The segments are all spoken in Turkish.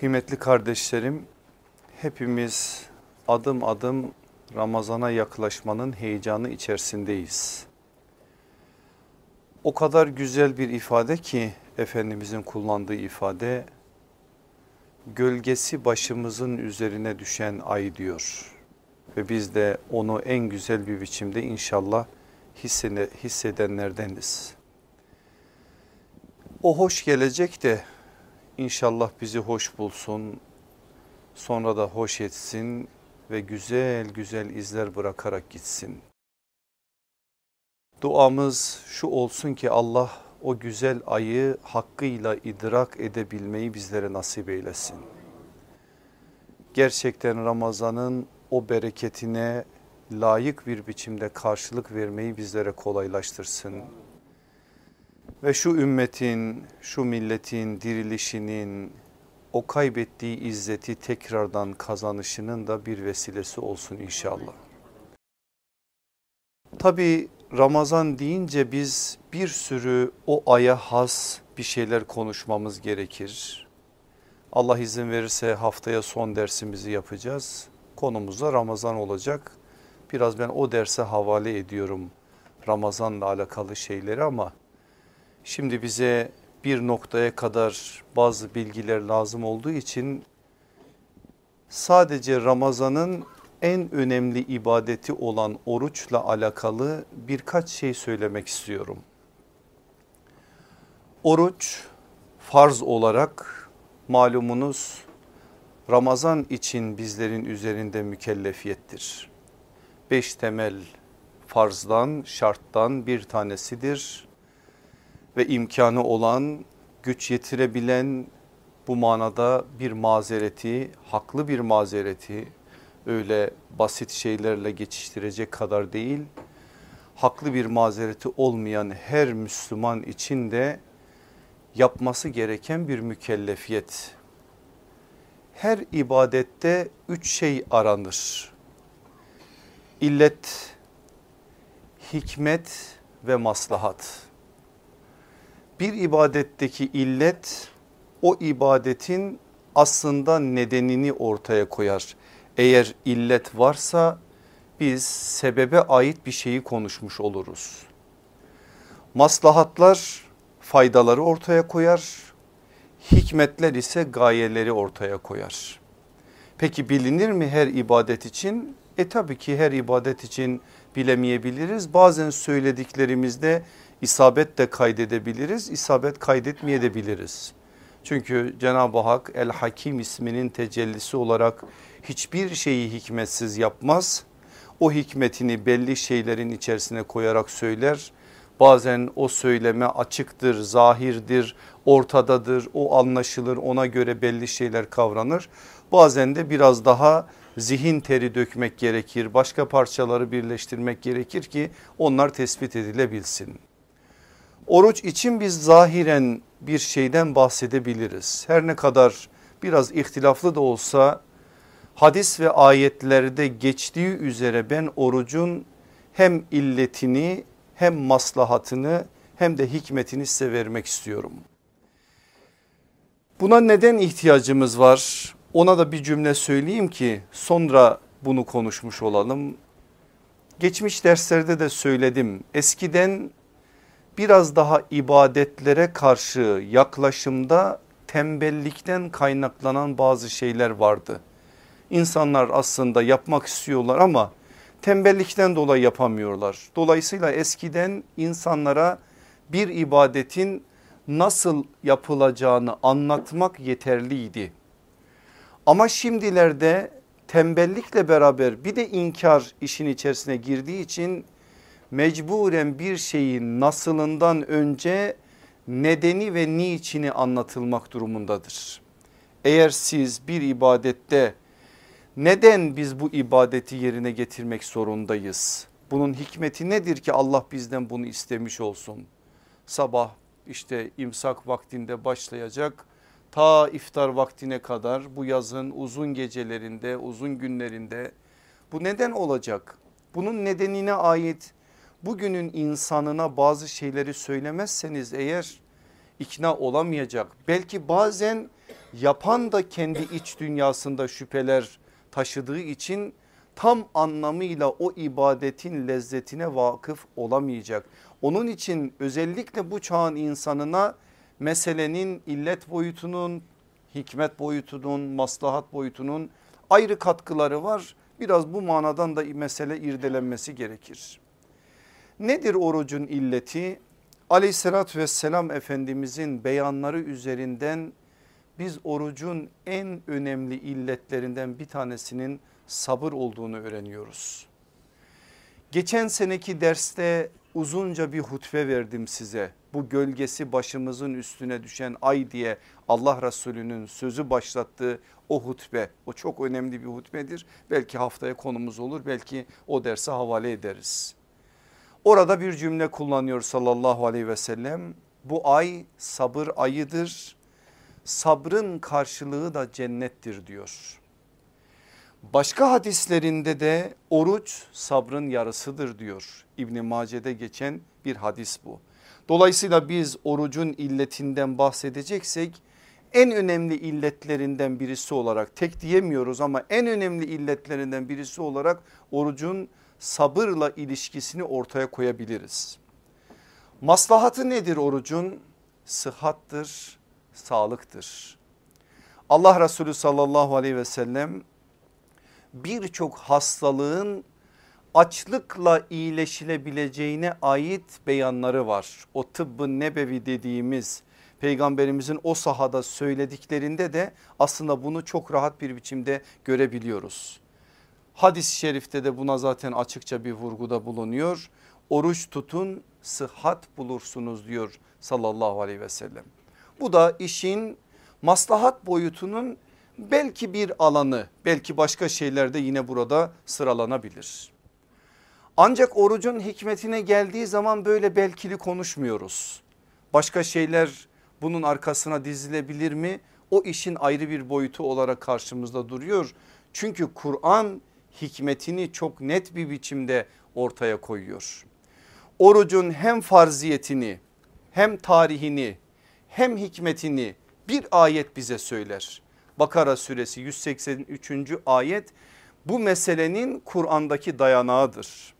Kıymetli kardeşlerim hepimiz adım adım Ramazan'a yaklaşmanın heyecanı içerisindeyiz. O kadar güzel bir ifade ki Efendimizin kullandığı ifade gölgesi başımızın üzerine düşen ay diyor. Ve biz de onu en güzel bir biçimde inşallah hissedenlerdeniz. O hoş gelecek de inşallah bizi hoş bulsun, sonra da hoş etsin ve güzel güzel izler bırakarak gitsin. Duamız şu olsun ki Allah o güzel ayı hakkıyla idrak edebilmeyi bizlere nasip eylesin. Gerçekten Ramazan'ın o bereketine layık bir biçimde karşılık vermeyi bizlere kolaylaştırsın. Ve şu ümmetin, şu milletin dirilişinin, o kaybettiği izzeti tekrardan kazanışının da bir vesilesi olsun inşallah. Tabi Ramazan deyince biz bir sürü o aya has bir şeyler konuşmamız gerekir. Allah izin verirse haftaya son dersimizi yapacağız. Konumuz da Ramazan olacak. Biraz ben o derse havale ediyorum Ramazanla alakalı şeyleri ama şimdi bize bir noktaya kadar bazı bilgiler lazım olduğu için sadece Ramazan'ın en önemli ibadeti olan oruçla alakalı birkaç şey söylemek istiyorum. Oruç farz olarak malumunuz Ramazan için bizlerin üzerinde mükellefiyettir. Beş temel farzdan şarttan bir tanesidir ve imkanı olan güç yetirebilen bu manada bir mazereti haklı bir mazereti öyle basit şeylerle geçiştirecek kadar değil haklı bir mazereti olmayan her Müslüman için de yapması gereken bir mükellefiyet. Her ibadette üç şey aranır. İllet, hikmet ve maslahat. Bir ibadetteki illet o ibadetin aslında nedenini ortaya koyar. Eğer illet varsa biz sebebe ait bir şeyi konuşmuş oluruz. Maslahatlar faydaları ortaya koyar. Hikmetler ise gayeleri ortaya koyar. Peki bilinir mi her ibadet için? E tabii ki her ibadet için bilemeyebiliriz. Bazen söylediklerimizde isabet de kaydedebiliriz, isabet kaydetmeyebiliriz. Çünkü Cenab-ı Hak El Hakim isminin tecellisi olarak hiçbir şeyi hikmetsiz yapmaz. O hikmetini belli şeylerin içerisine koyarak söyler. Bazen o söyleme açıktır, zahirdir, ortadadır, o anlaşılır ona göre belli şeyler kavranır. Bazen de biraz daha zihin teri dökmek gerekir, başka parçaları birleştirmek gerekir ki onlar tespit edilebilsin. Oruç için biz zahiren bir şeyden bahsedebiliriz. Her ne kadar biraz ihtilaflı da olsa hadis ve ayetlerde geçtiği üzere ben orucun hem illetini hem maslahatını hem de hikmetini size vermek istiyorum. Buna neden ihtiyacımız var? Ona da bir cümle söyleyeyim ki sonra bunu konuşmuş olalım. Geçmiş derslerde de söyledim. Eskiden biraz daha ibadetlere karşı yaklaşımda tembellikten kaynaklanan bazı şeyler vardı. İnsanlar aslında yapmak istiyorlar ama tembellikten dolayı yapamıyorlar. Dolayısıyla eskiden insanlara bir ibadetin nasıl yapılacağını anlatmak yeterliydi. Ama şimdilerde tembellikle beraber bir de inkar işin içerisine girdiği için mecburen bir şeyin nasılından önce nedeni ve niçini anlatılmak durumundadır. Eğer siz bir ibadette neden biz bu ibadeti yerine getirmek zorundayız? Bunun hikmeti nedir ki Allah bizden bunu istemiş olsun? Sabah işte imsak vaktinde başlayacak ta iftar vaktine kadar bu yazın uzun gecelerinde uzun günlerinde bu neden olacak? Bunun nedenine ait bugünün insanına bazı şeyleri söylemezseniz eğer ikna olamayacak. Belki bazen yapan da kendi iç dünyasında şüpheler taşıdığı için tam anlamıyla o ibadetin lezzetine vakıf olamayacak. Onun için özellikle bu çağın insanına meselenin illet boyutunun, hikmet boyutunun, maslahat boyutunun ayrı katkıları var. Biraz bu manadan da mesele irdelenmesi gerekir. Nedir orucun illeti? Aleyhissalatü vesselam Efendimizin beyanları üzerinden biz orucun en önemli illetlerinden bir tanesinin sabır olduğunu öğreniyoruz. Geçen seneki derste uzunca bir hutbe verdim size. Bu gölgesi başımızın üstüne düşen ay diye Allah Resulü'nün sözü başlattığı o hutbe. O çok önemli bir hutbedir. Belki haftaya konumuz olur belki o derse havale ederiz. Orada bir cümle kullanıyor sallallahu aleyhi ve sellem. Bu ay sabır ayıdır. Sabrın karşılığı da cennettir diyor. Başka hadislerinde de oruç sabrın yarısıdır diyor. İbn Mace'de geçen bir hadis bu. Dolayısıyla biz orucun illetinden bahsedeceksek en önemli illetlerinden birisi olarak tek diyemiyoruz ama en önemli illetlerinden birisi olarak orucun sabırla ilişkisini ortaya koyabiliriz. Maslahatı nedir orucun? Sıhhattır, sağlıktır. Allah Resulü sallallahu aleyhi ve sellem birçok hastalığın açlıkla iyileşilebileceğine ait beyanları var. O tıbbı nebevi dediğimiz peygamberimizin o sahada söylediklerinde de aslında bunu çok rahat bir biçimde görebiliyoruz. Hadis-i şerifte de buna zaten açıkça bir vurguda bulunuyor. Oruç tutun sıhhat bulursunuz diyor sallallahu aleyhi ve sellem. Bu da işin maslahat boyutunun belki bir alanı belki başka şeyler de yine burada sıralanabilir. Ancak orucun hikmetine geldiği zaman böyle belkili konuşmuyoruz. Başka şeyler bunun arkasına dizilebilir mi? O işin ayrı bir boyutu olarak karşımızda duruyor. Çünkü Kur'an hikmetini çok net bir biçimde ortaya koyuyor. Orucun hem farziyetini hem tarihini hem hikmetini bir ayet bize söyler. Bakara suresi 183. ayet bu meselenin Kur'an'daki dayanağıdır.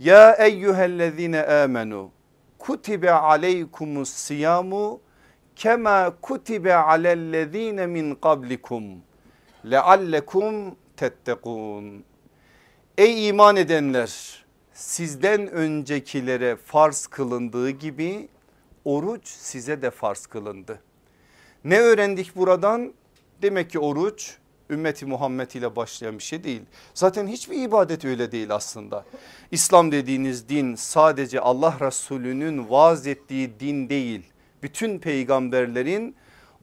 Ya eyyühellezine amenu kutibe aleykumus siyamu kema kutibe alellezine min qablikum leallekum tettekun. Ey iman edenler sizden öncekilere farz kılındığı gibi oruç size de farz kılındı. Ne öğrendik buradan? Demek ki oruç ümmeti Muhammed ile başlayan bir şey değil. Zaten hiçbir ibadet öyle değil aslında. İslam dediğiniz din sadece Allah Resulü'nün vaaz ettiği din değil. Bütün peygamberlerin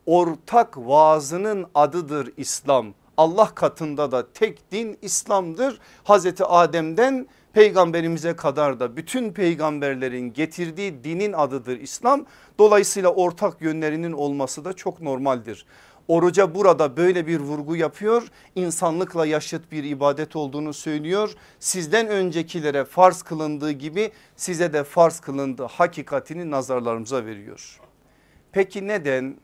ortak vaazının adıdır İslam. Allah katında da tek din İslam'dır. Hazreti Adem'den peygamberimize kadar da bütün peygamberlerin getirdiği dinin adıdır İslam. Dolayısıyla ortak yönlerinin olması da çok normaldir. Oruca burada böyle bir vurgu yapıyor. İnsanlıkla yaşıt bir ibadet olduğunu söylüyor. Sizden öncekilere farz kılındığı gibi size de farz kılındı hakikatini nazarlarımıza veriyor. Peki neden?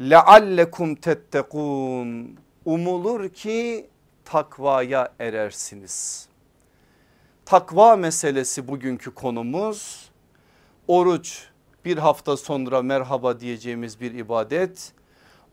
Leallekum tettekun. Umulur ki takvaya erersiniz. Takva meselesi bugünkü konumuz. Oruç bir hafta sonra merhaba diyeceğimiz bir ibadet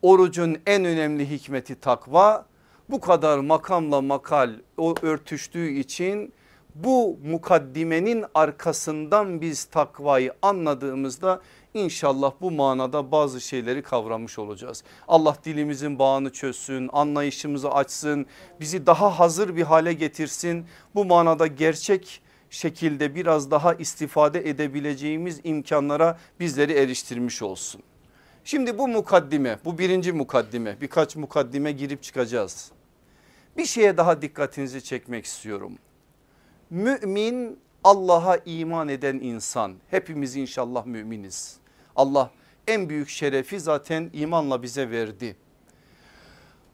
Orucun en önemli hikmeti takva. Bu kadar makamla makal o örtüştüğü için bu mukaddimenin arkasından biz takvayı anladığımızda inşallah bu manada bazı şeyleri kavramış olacağız. Allah dilimizin bağını çözsün, anlayışımızı açsın, bizi daha hazır bir hale getirsin. Bu manada gerçek şekilde biraz daha istifade edebileceğimiz imkanlara bizleri eriştirmiş olsun. Şimdi bu mukaddime bu birinci mukaddime birkaç mukaddime girip çıkacağız. Bir şeye daha dikkatinizi çekmek istiyorum. Mümin Allah'a iman eden insan hepimiz inşallah müminiz. Allah en büyük şerefi zaten imanla bize verdi.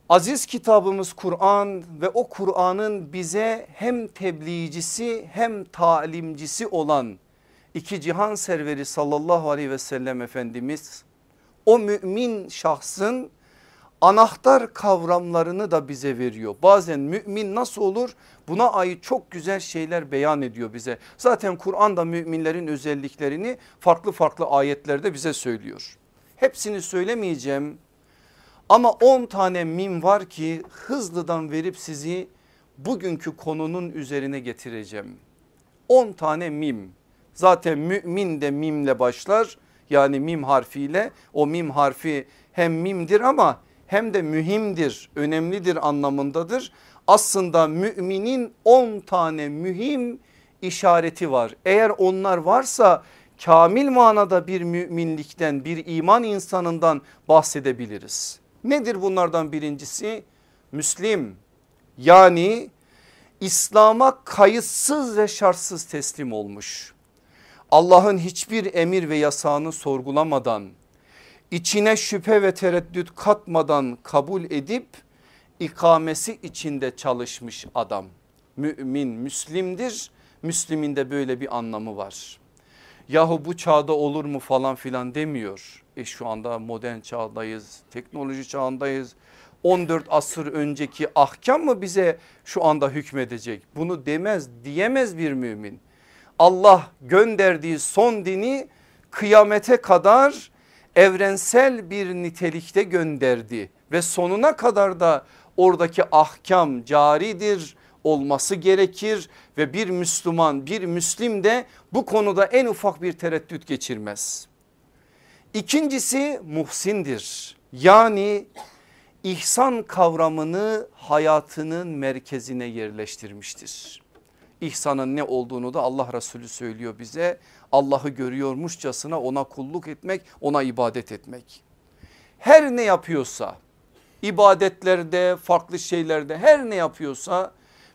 Aziz kitabımız Kur'an ve o Kur'an'ın bize hem tebliğcisi hem talimcisi olan iki cihan serveri sallallahu aleyhi ve sellem Efendimiz o mümin şahsın anahtar kavramlarını da bize veriyor. Bazen mümin nasıl olur buna ait çok güzel şeyler beyan ediyor bize. Zaten Kur'an da müminlerin özelliklerini farklı farklı ayetlerde bize söylüyor. Hepsini söylemeyeceğim ama 10 tane mim var ki hızlıdan verip sizi bugünkü konunun üzerine getireceğim. 10 tane mim zaten mümin de mimle başlar yani mim harfiyle o mim harfi hem mimdir ama hem de mühimdir önemlidir anlamındadır. Aslında müminin 10 tane mühim işareti var. Eğer onlar varsa kamil manada bir müminlikten bir iman insanından bahsedebiliriz. Nedir bunlardan birincisi? Müslim yani İslam'a kayıtsız ve şartsız teslim olmuş. Allah'ın hiçbir emir ve yasağını sorgulamadan içine şüphe ve tereddüt katmadan kabul edip ikamesi içinde çalışmış adam. Mümin Müslimdir. Müslimin de böyle bir anlamı var. Yahu bu çağda olur mu falan filan demiyor. E şu anda modern çağdayız, teknoloji çağındayız. 14 asır önceki ahkam mı bize şu anda hükmedecek? Bunu demez diyemez bir mümin. Allah gönderdiği son dini kıyamete kadar evrensel bir nitelikte gönderdi ve sonuna kadar da oradaki ahkam caridir olması gerekir ve bir Müslüman bir Müslim de bu konuda en ufak bir tereddüt geçirmez. İkincisi muhsindir yani ihsan kavramını hayatının merkezine yerleştirmiştir. İhsanın ne olduğunu da Allah Resulü söylüyor bize. Allah'ı görüyormuşçasına ona kulluk etmek, ona ibadet etmek. Her ne yapıyorsa ibadetlerde, farklı şeylerde her ne yapıyorsa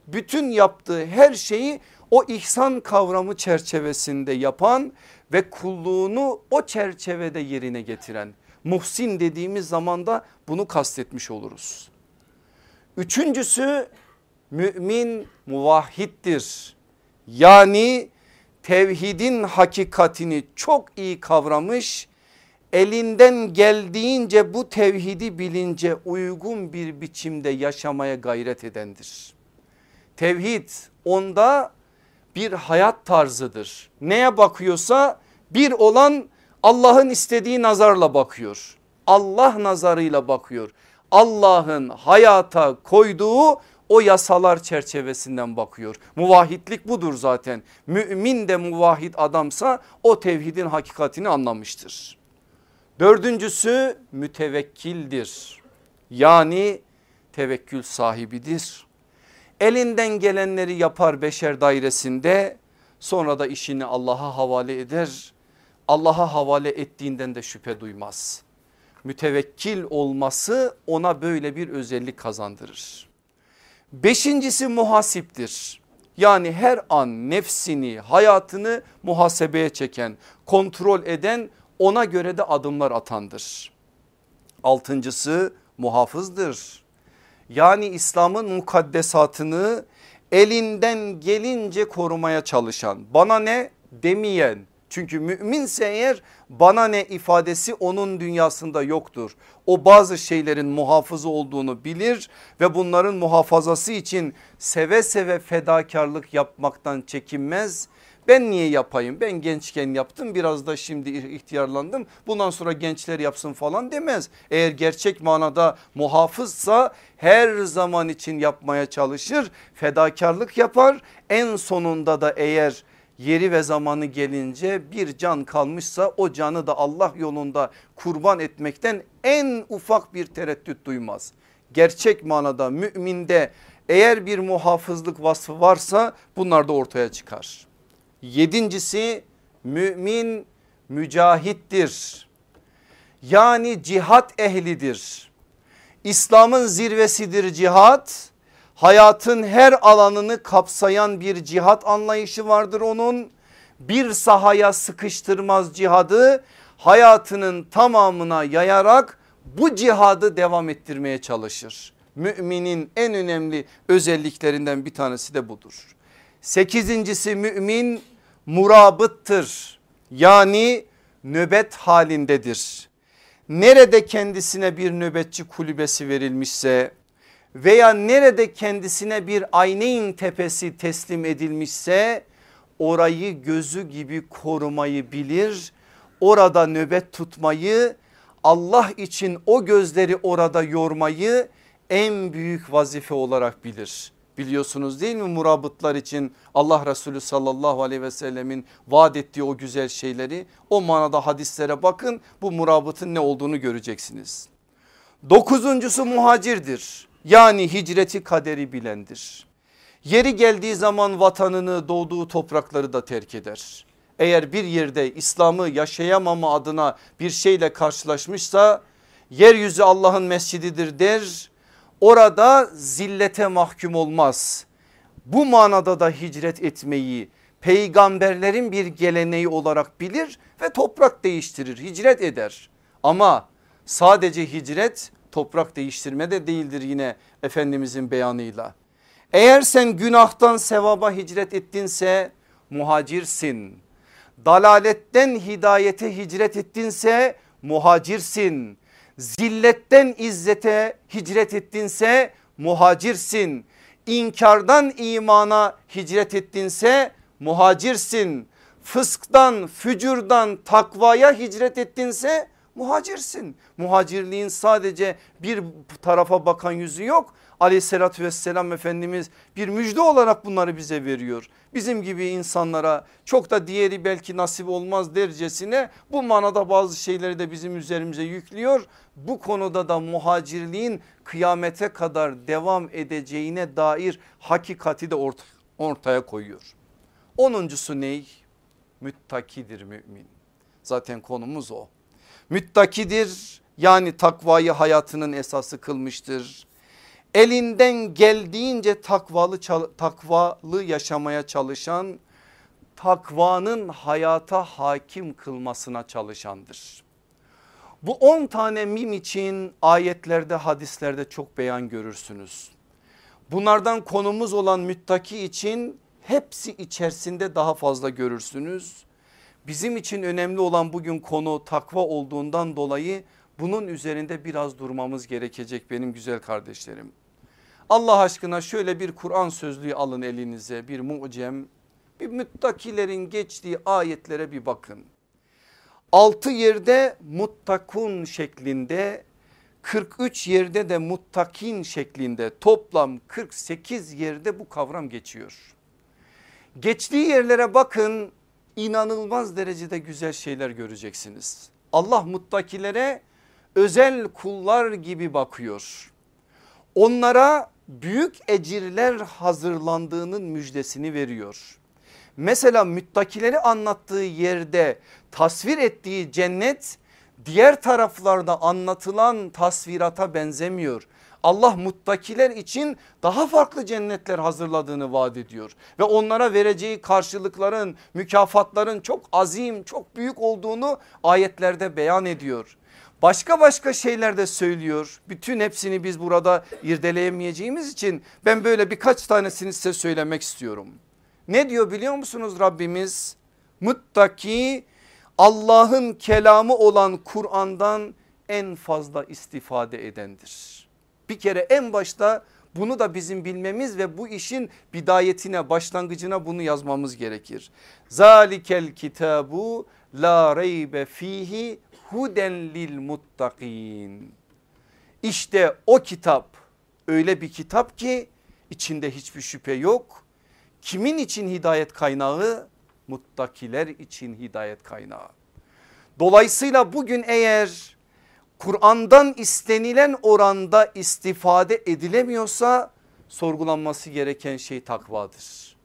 bütün yaptığı her şeyi o ihsan kavramı çerçevesinde yapan ve kulluğunu o çerçevede yerine getiren muhsin dediğimiz zaman da bunu kastetmiş oluruz. Üçüncüsü mümin muvahhiddir. Yani tevhidin hakikatini çok iyi kavramış elinden geldiğince bu tevhidi bilince uygun bir biçimde yaşamaya gayret edendir. Tevhid onda bir hayat tarzıdır. Neye bakıyorsa bir olan Allah'ın istediği nazarla bakıyor. Allah nazarıyla bakıyor. Allah'ın hayata koyduğu o yasalar çerçevesinden bakıyor. Muvahhidlik budur zaten. Mümin de muvahhid adamsa o tevhidin hakikatini anlamıştır. Dördüncüsü mütevekkildir. Yani tevekkül sahibidir. Elinden gelenleri yapar beşer dairesinde sonra da işini Allah'a havale eder. Allah'a havale ettiğinden de şüphe duymaz. Mütevekkil olması ona böyle bir özellik kazandırır. Beşincisi muhasiptir. Yani her an nefsini hayatını muhasebeye çeken kontrol eden ona göre de adımlar atandır. Altıncısı muhafızdır. Yani İslam'ın mukaddesatını elinden gelince korumaya çalışan bana ne demeyen çünkü müminse eğer bana ne ifadesi onun dünyasında yoktur. O bazı şeylerin muhafızı olduğunu bilir ve bunların muhafazası için seve seve fedakarlık yapmaktan çekinmez. Ben niye yapayım ben gençken yaptım biraz da şimdi ihtiyarlandım bundan sonra gençler yapsın falan demez. Eğer gerçek manada muhafızsa her zaman için yapmaya çalışır fedakarlık yapar en sonunda da eğer yeri ve zamanı gelince bir can kalmışsa o canı da Allah yolunda kurban etmekten en ufak bir tereddüt duymaz. Gerçek manada müminde eğer bir muhafızlık vasfı varsa bunlar da ortaya çıkar. Yedincisi mümin mücahittir. Yani cihat ehlidir. İslam'ın zirvesidir cihat hayatın her alanını kapsayan bir cihat anlayışı vardır onun. Bir sahaya sıkıştırmaz cihadı hayatının tamamına yayarak bu cihadı devam ettirmeye çalışır. Müminin en önemli özelliklerinden bir tanesi de budur. Sekizincisi mümin murabıttır. Yani nöbet halindedir. Nerede kendisine bir nöbetçi kulübesi verilmişse veya nerede kendisine bir ayneyn tepesi teslim edilmişse orayı gözü gibi korumayı bilir. Orada nöbet tutmayı Allah için o gözleri orada yormayı en büyük vazife olarak bilir. Biliyorsunuz değil mi murabıtlar için Allah Resulü sallallahu aleyhi ve sellemin vaat ettiği o güzel şeyleri o manada hadislere bakın bu murabıtın ne olduğunu göreceksiniz. Dokuzuncusu muhacirdir yani hicreti kaderi bilendir. Yeri geldiği zaman vatanını doğduğu toprakları da terk eder. Eğer bir yerde İslam'ı yaşayamama adına bir şeyle karşılaşmışsa yeryüzü Allah'ın mescididir der. Orada zillete mahkum olmaz. Bu manada da hicret etmeyi peygamberlerin bir geleneği olarak bilir ve toprak değiştirir hicret eder. Ama sadece hicret toprak değiştirme de değildir yine Efendimizin beyanıyla. Eğer sen günahtan sevaba hicret ettinse muhacirsin. Dalaletten hidayete hicret ettinse muhacirsin. Zilletten izzete hicret ettinse muhacirsin. İnkardan imana hicret ettinse muhacirsin. Fısktan, fücurdan takvaya hicret ettinse muhacirsin. Muhacirliğin sadece bir tarafa bakan yüzü yok. Aleyhissalatü vesselam Efendimiz bir müjde olarak bunları bize veriyor. Bizim gibi insanlara çok da diğeri belki nasip olmaz dercesine bu manada bazı şeyleri de bizim üzerimize yüklüyor. Bu konuda da muhacirliğin kıyamete kadar devam edeceğine dair hakikati de ortaya koyuyor. Onuncusu ney? Müttakidir mümin. Zaten konumuz o. Müttakidir yani takvayı hayatının esası kılmıştır. Elinden geldiğince takvalı, takvalı yaşamaya çalışan takvanın hayata hakim kılmasına çalışandır. Bu 10 tane mim için ayetlerde hadislerde çok beyan görürsünüz. Bunlardan konumuz olan müttaki için hepsi içerisinde daha fazla görürsünüz. Bizim için önemli olan bugün konu takva olduğundan dolayı bunun üzerinde biraz durmamız gerekecek benim güzel kardeşlerim. Allah aşkına şöyle bir Kur'an sözlüğü alın elinize bir mucem bir müttakilerin geçtiği ayetlere bir bakın. Altı yerde muttakun şeklinde 43 yerde de muttakin şeklinde toplam 48 yerde bu kavram geçiyor. Geçtiği yerlere bakın inanılmaz derecede güzel şeyler göreceksiniz. Allah muttakilere özel kullar gibi bakıyor. Onlara büyük ecirler hazırlandığının müjdesini veriyor. Mesela müttakileri anlattığı yerde tasvir ettiği cennet diğer taraflarda anlatılan tasvirata benzemiyor. Allah muttakiler için daha farklı cennetler hazırladığını vaat ediyor. Ve onlara vereceği karşılıkların mükafatların çok azim çok büyük olduğunu ayetlerde beyan ediyor. Başka başka şeyler de söylüyor. Bütün hepsini biz burada irdeleyemeyeceğimiz için ben böyle birkaç tanesini size söylemek istiyorum. Ne diyor biliyor musunuz Rabbimiz? Muttaki Allah'ın kelamı olan Kur'an'dan en fazla istifade edendir. Bir kere en başta bunu da bizim bilmemiz ve bu işin bidayetine başlangıcına bunu yazmamız gerekir. Zalikel kitabu la reybe fihi huden lil muttakin. İşte o kitap öyle bir kitap ki içinde hiçbir şüphe yok. Kimin için hidayet kaynağı? Muttakiler için hidayet kaynağı. Dolayısıyla bugün eğer Kur'an'dan istenilen oranda istifade edilemiyorsa sorgulanması gereken şey takvadır.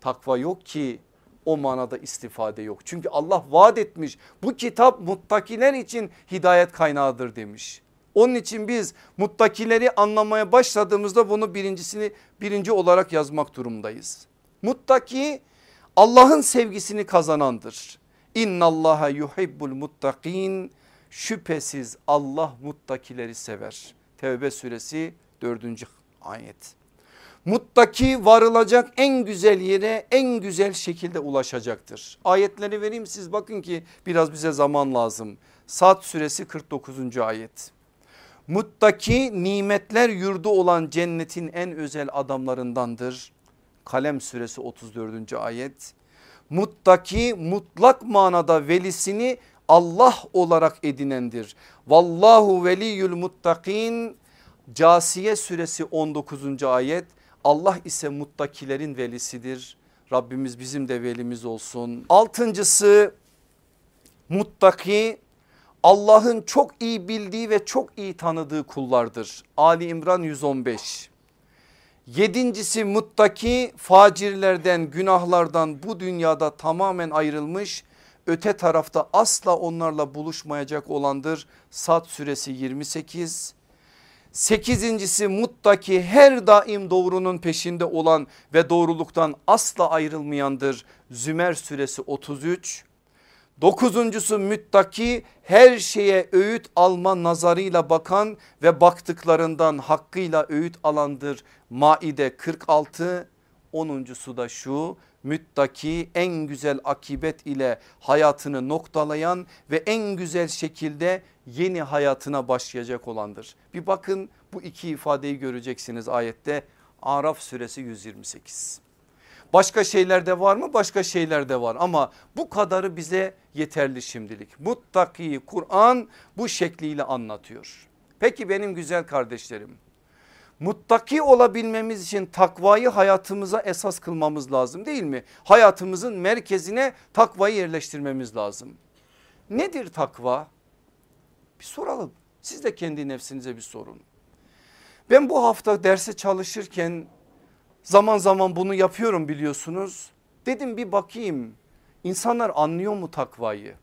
Takva yok ki o manada istifade yok. Çünkü Allah vaat etmiş bu kitap muttakiler için hidayet kaynağıdır demiş. Onun için biz muttakileri anlamaya başladığımızda bunu birincisini birinci olarak yazmak durumdayız. Muttaki Allah'ın sevgisini kazanandır. İnnallaha yuhibbul muttakin şüphesiz Allah muttakileri sever. Tevbe suresi dördüncü ayet. Muttaki varılacak en güzel yere en güzel şekilde ulaşacaktır. Ayetleri vereyim siz bakın ki biraz bize zaman lazım. Saat suresi 49. ayet. Muttaki nimetler yurdu olan cennetin en özel adamlarındandır. Kalem suresi 34. ayet. Muttaki mutlak manada velisini Allah olarak edinendir. Vallahu veliyül muttakin Casiye suresi 19. ayet Allah ise muttakilerin velisidir. Rabbimiz bizim de velimiz olsun. Altıncısı muttaki Allah'ın çok iyi bildiği ve çok iyi tanıdığı kullardır. Ali İmran 115. Yedincisi muttaki facirlerden günahlardan bu dünyada tamamen ayrılmış öte tarafta asla onlarla buluşmayacak olandır. Sad suresi 28. Sekizincisi muttaki her daim doğrunun peşinde olan ve doğruluktan asla ayrılmayandır. Zümer suresi 33. Dokuzuncusu müttaki her şeye öğüt alma nazarıyla bakan ve baktıklarından hakkıyla öğüt alandır. Maide 46. Onuncusu da şu müttaki en güzel akibet ile hayatını noktalayan ve en güzel şekilde yeni hayatına başlayacak olandır. Bir bakın bu iki ifadeyi göreceksiniz ayette Araf suresi 128. Başka şeyler de var mı? Başka şeyler de var ama bu kadarı bize yeterli şimdilik. Muttaki Kur'an bu şekliyle anlatıyor. Peki benim güzel kardeşlerim muttaki olabilmemiz için takvayı hayatımıza esas kılmamız lazım değil mi? Hayatımızın merkezine takvayı yerleştirmemiz lazım. Nedir takva? Bir soralım. Siz de kendi nefsinize bir sorun. Ben bu hafta derse çalışırken zaman zaman bunu yapıyorum biliyorsunuz. Dedim bir bakayım insanlar anlıyor mu takvayı?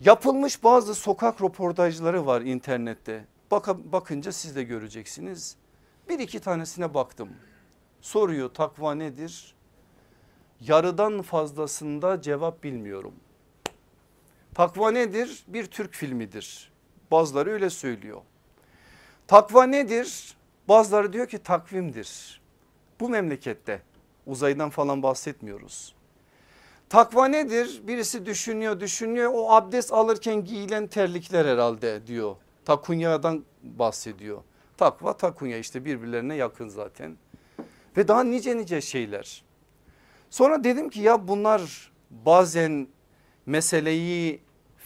Yapılmış bazı sokak röportajları var internette. Baka, bakınca siz de göreceksiniz. Bir iki tanesine baktım. Soruyor takva nedir? Yarıdan fazlasında cevap bilmiyorum. Takva nedir? Bir Türk filmidir. Bazıları öyle söylüyor. Takva nedir? Bazıları diyor ki takvimdir. Bu memlekette uzaydan falan bahsetmiyoruz. Takva nedir? Birisi düşünüyor düşünüyor o abdest alırken giyilen terlikler herhalde diyor. Takunyadan bahsediyor. Takva takunya işte birbirlerine yakın zaten. Ve daha nice nice şeyler. Sonra dedim ki ya bunlar bazen meseleyi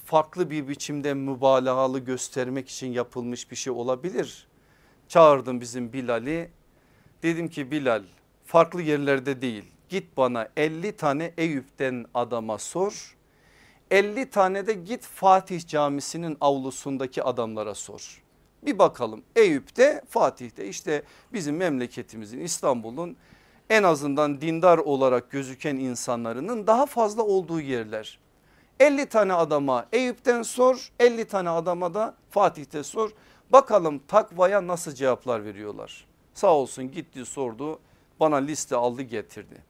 farklı bir biçimde mübalağalı göstermek için yapılmış bir şey olabilir. Çağırdım bizim Bilal'i. Dedim ki Bilal farklı yerlerde değil git bana 50 tane Eyüp'ten adama sor. 50 tane de git Fatih Camisi'nin avlusundaki adamlara sor. Bir bakalım Eyüp'te Fatih'te işte bizim memleketimizin İstanbul'un en azından dindar olarak gözüken insanların daha fazla olduğu yerler. 50 tane adama Eyüp'ten sor 50 tane adama da Fatih'te sor. Bakalım takvaya nasıl cevaplar veriyorlar. Sağ olsun gitti sordu bana liste aldı getirdi.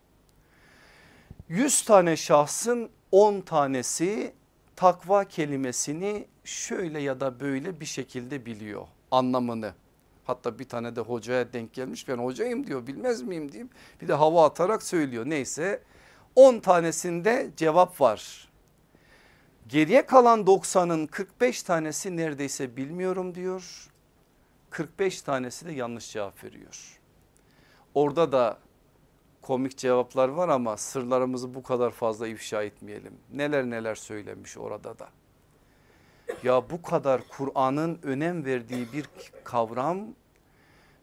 100 tane şahsın 10 tanesi takva kelimesini şöyle ya da böyle bir şekilde biliyor anlamını. Hatta bir tane de hocaya denk gelmiş ben hocayım diyor bilmez miyim diyeyim. Bir de hava atarak söylüyor neyse 10 tanesinde cevap var. Geriye kalan 90'ın 45 tanesi neredeyse bilmiyorum diyor. 45 tanesi de yanlış cevap veriyor. Orada da komik cevaplar var ama sırlarımızı bu kadar fazla ifşa etmeyelim. Neler neler söylenmiş orada da. Ya bu kadar Kur'an'ın önem verdiği bir kavram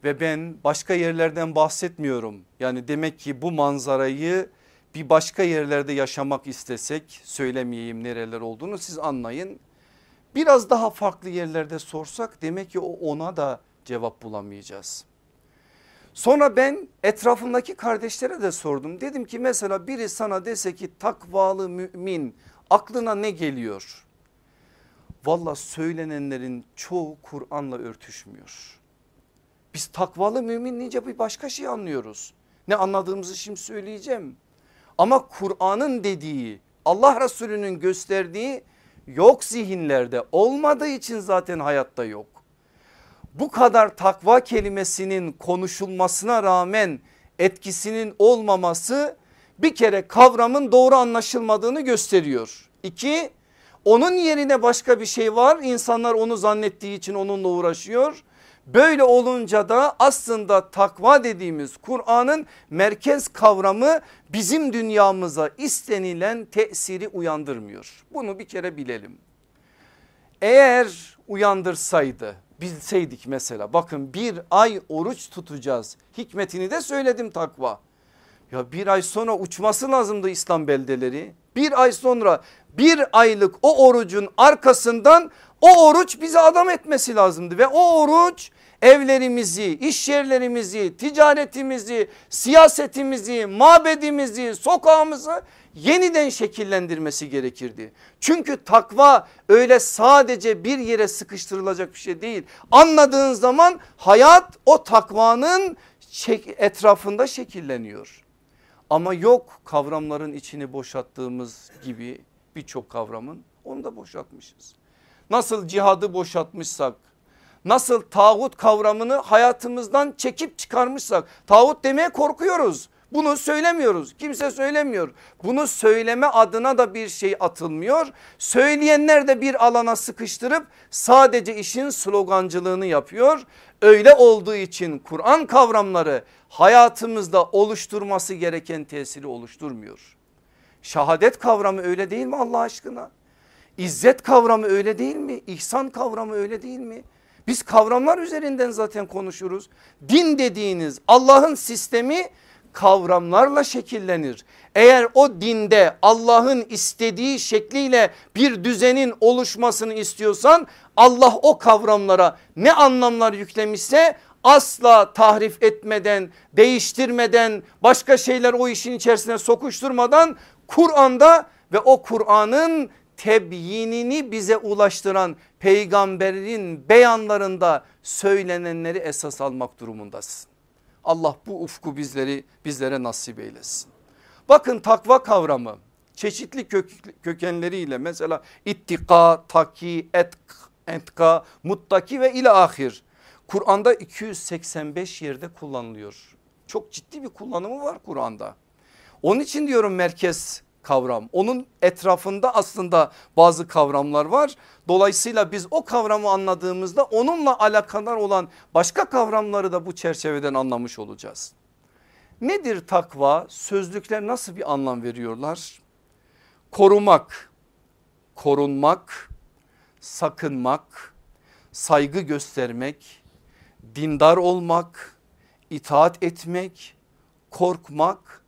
ve ben başka yerlerden bahsetmiyorum. Yani demek ki bu manzarayı bir başka yerlerde yaşamak istesek söylemeyeyim nereler olduğunu siz anlayın. Biraz daha farklı yerlerde sorsak demek ki ona da cevap bulamayacağız. Sonra ben etrafımdaki kardeşlere de sordum. Dedim ki mesela biri sana dese ki takvalı mümin aklına ne geliyor? Valla söylenenlerin çoğu Kur'an'la örtüşmüyor. Biz takvalı mümin deyince bir başka şey anlıyoruz. Ne anladığımızı şimdi söyleyeceğim. Ama Kur'an'ın dediği Allah Resulü'nün gösterdiği yok zihinlerde olmadığı için zaten hayatta yok. bu kadar takva kelimesinin konuşulmasına rağmen etkisinin olmaması bir kere kavramın doğru anlaşılmadığını gösteriyor. İki onun yerine başka bir şey var insanlar onu zannettiği için onunla uğraşıyor. Böyle olunca da aslında takva dediğimiz Kur'an'ın merkez kavramı bizim dünyamıza istenilen tesiri uyandırmıyor. Bunu bir kere bilelim. Eğer uyandırsaydı bilseydik mesela bakın bir ay oruç tutacağız hikmetini de söyledim takva. Ya bir ay sonra uçması lazımdı İslam beldeleri. Bir ay sonra bir aylık o orucun arkasından o oruç bizi adam etmesi lazımdı ve o oruç evlerimizi, iş yerlerimizi, ticaretimizi, siyasetimizi, mabedimizi, sokağımızı yeniden şekillendirmesi gerekirdi. Çünkü takva öyle sadece bir yere sıkıştırılacak bir şey değil. Anladığın zaman hayat o takvanın etrafında şekilleniyor. Ama yok kavramların içini boşalttığımız gibi birçok kavramın onu da boşaltmışız. Nasıl cihadı boşaltmışsak nasıl tağut kavramını hayatımızdan çekip çıkarmışsak tağut demeye korkuyoruz. Bunu söylemiyoruz kimse söylemiyor. Bunu söyleme adına da bir şey atılmıyor. Söyleyenler de bir alana sıkıştırıp sadece işin slogancılığını yapıyor. Öyle olduğu için Kur'an kavramları hayatımızda oluşturması gereken tesiri oluşturmuyor. Şahadet kavramı öyle değil mi Allah aşkına? İzzet kavramı öyle değil mi? İhsan kavramı öyle değil mi? Biz kavramlar üzerinden zaten konuşuruz. Din dediğiniz Allah'ın sistemi kavramlarla şekillenir. Eğer o dinde Allah'ın istediği şekliyle bir düzenin oluşmasını istiyorsan Allah o kavramlara ne anlamlar yüklemişse asla tahrif etmeden değiştirmeden başka şeyler o işin içerisine sokuşturmadan Kur'an'da ve o Kur'an'ın tebyinini bize ulaştıran peygamberin beyanlarında söylenenleri esas almak durumundasın. Allah bu ufku bizleri bizlere nasip eylesin. Bakın takva kavramı çeşitli kök, kökenleriyle mesela ittika, taki, etk, etka, muttaki ve ila ahir. Kur'an'da 285 yerde kullanılıyor. Çok ciddi bir kullanımı var Kur'an'da. Onun için diyorum merkez kavram. Onun etrafında aslında bazı kavramlar var. Dolayısıyla biz o kavramı anladığımızda onunla alakadar olan başka kavramları da bu çerçeveden anlamış olacağız. Nedir takva? Sözlükler nasıl bir anlam veriyorlar? Korumak, korunmak, sakınmak, saygı göstermek, dindar olmak, itaat etmek, korkmak,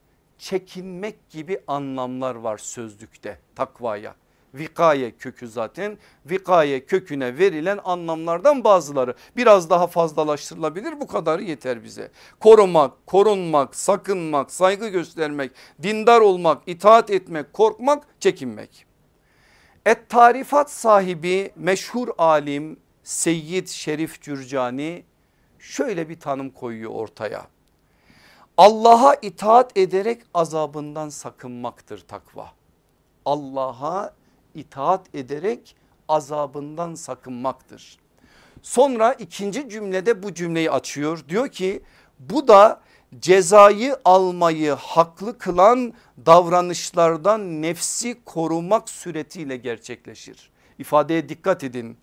çekinmek gibi anlamlar var sözlükte takvaya. Vikaye kökü zaten vikaye köküne verilen anlamlardan bazıları biraz daha fazlalaştırılabilir bu kadarı yeter bize. Korumak, korunmak, sakınmak, saygı göstermek, dindar olmak, itaat etmek, korkmak, çekinmek. Et tarifat sahibi meşhur alim Seyyid Şerif Cürcani şöyle bir tanım koyuyor ortaya. Allah'a itaat ederek azabından sakınmaktır takva. Allah'a itaat ederek azabından sakınmaktır. Sonra ikinci cümlede bu cümleyi açıyor. Diyor ki bu da cezayı almayı haklı kılan davranışlardan nefsi korumak suretiyle gerçekleşir. İfadeye dikkat edin.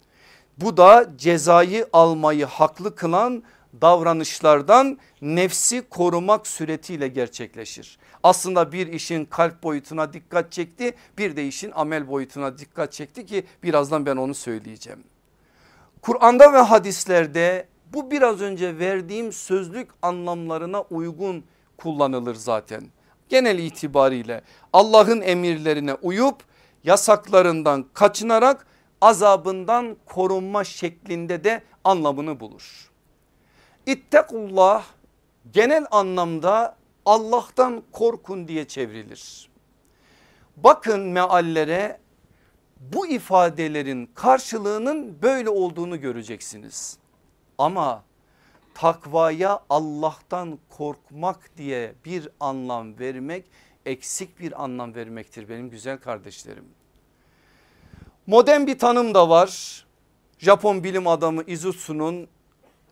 Bu da cezayı almayı haklı kılan davranışlardan nefsi korumak suretiyle gerçekleşir. Aslında bir işin kalp boyutuna dikkat çekti bir de işin amel boyutuna dikkat çekti ki birazdan ben onu söyleyeceğim. Kur'an'da ve hadislerde bu biraz önce verdiğim sözlük anlamlarına uygun kullanılır zaten. Genel itibariyle Allah'ın emirlerine uyup yasaklarından kaçınarak azabından korunma şeklinde de anlamını bulur. İttekullah genel anlamda Allah'tan korkun diye çevrilir. Bakın meallere bu ifadelerin karşılığının böyle olduğunu göreceksiniz. Ama takvaya Allah'tan korkmak diye bir anlam vermek eksik bir anlam vermektir benim güzel kardeşlerim. Modern bir tanım da var. Japon bilim adamı Izutsu'nun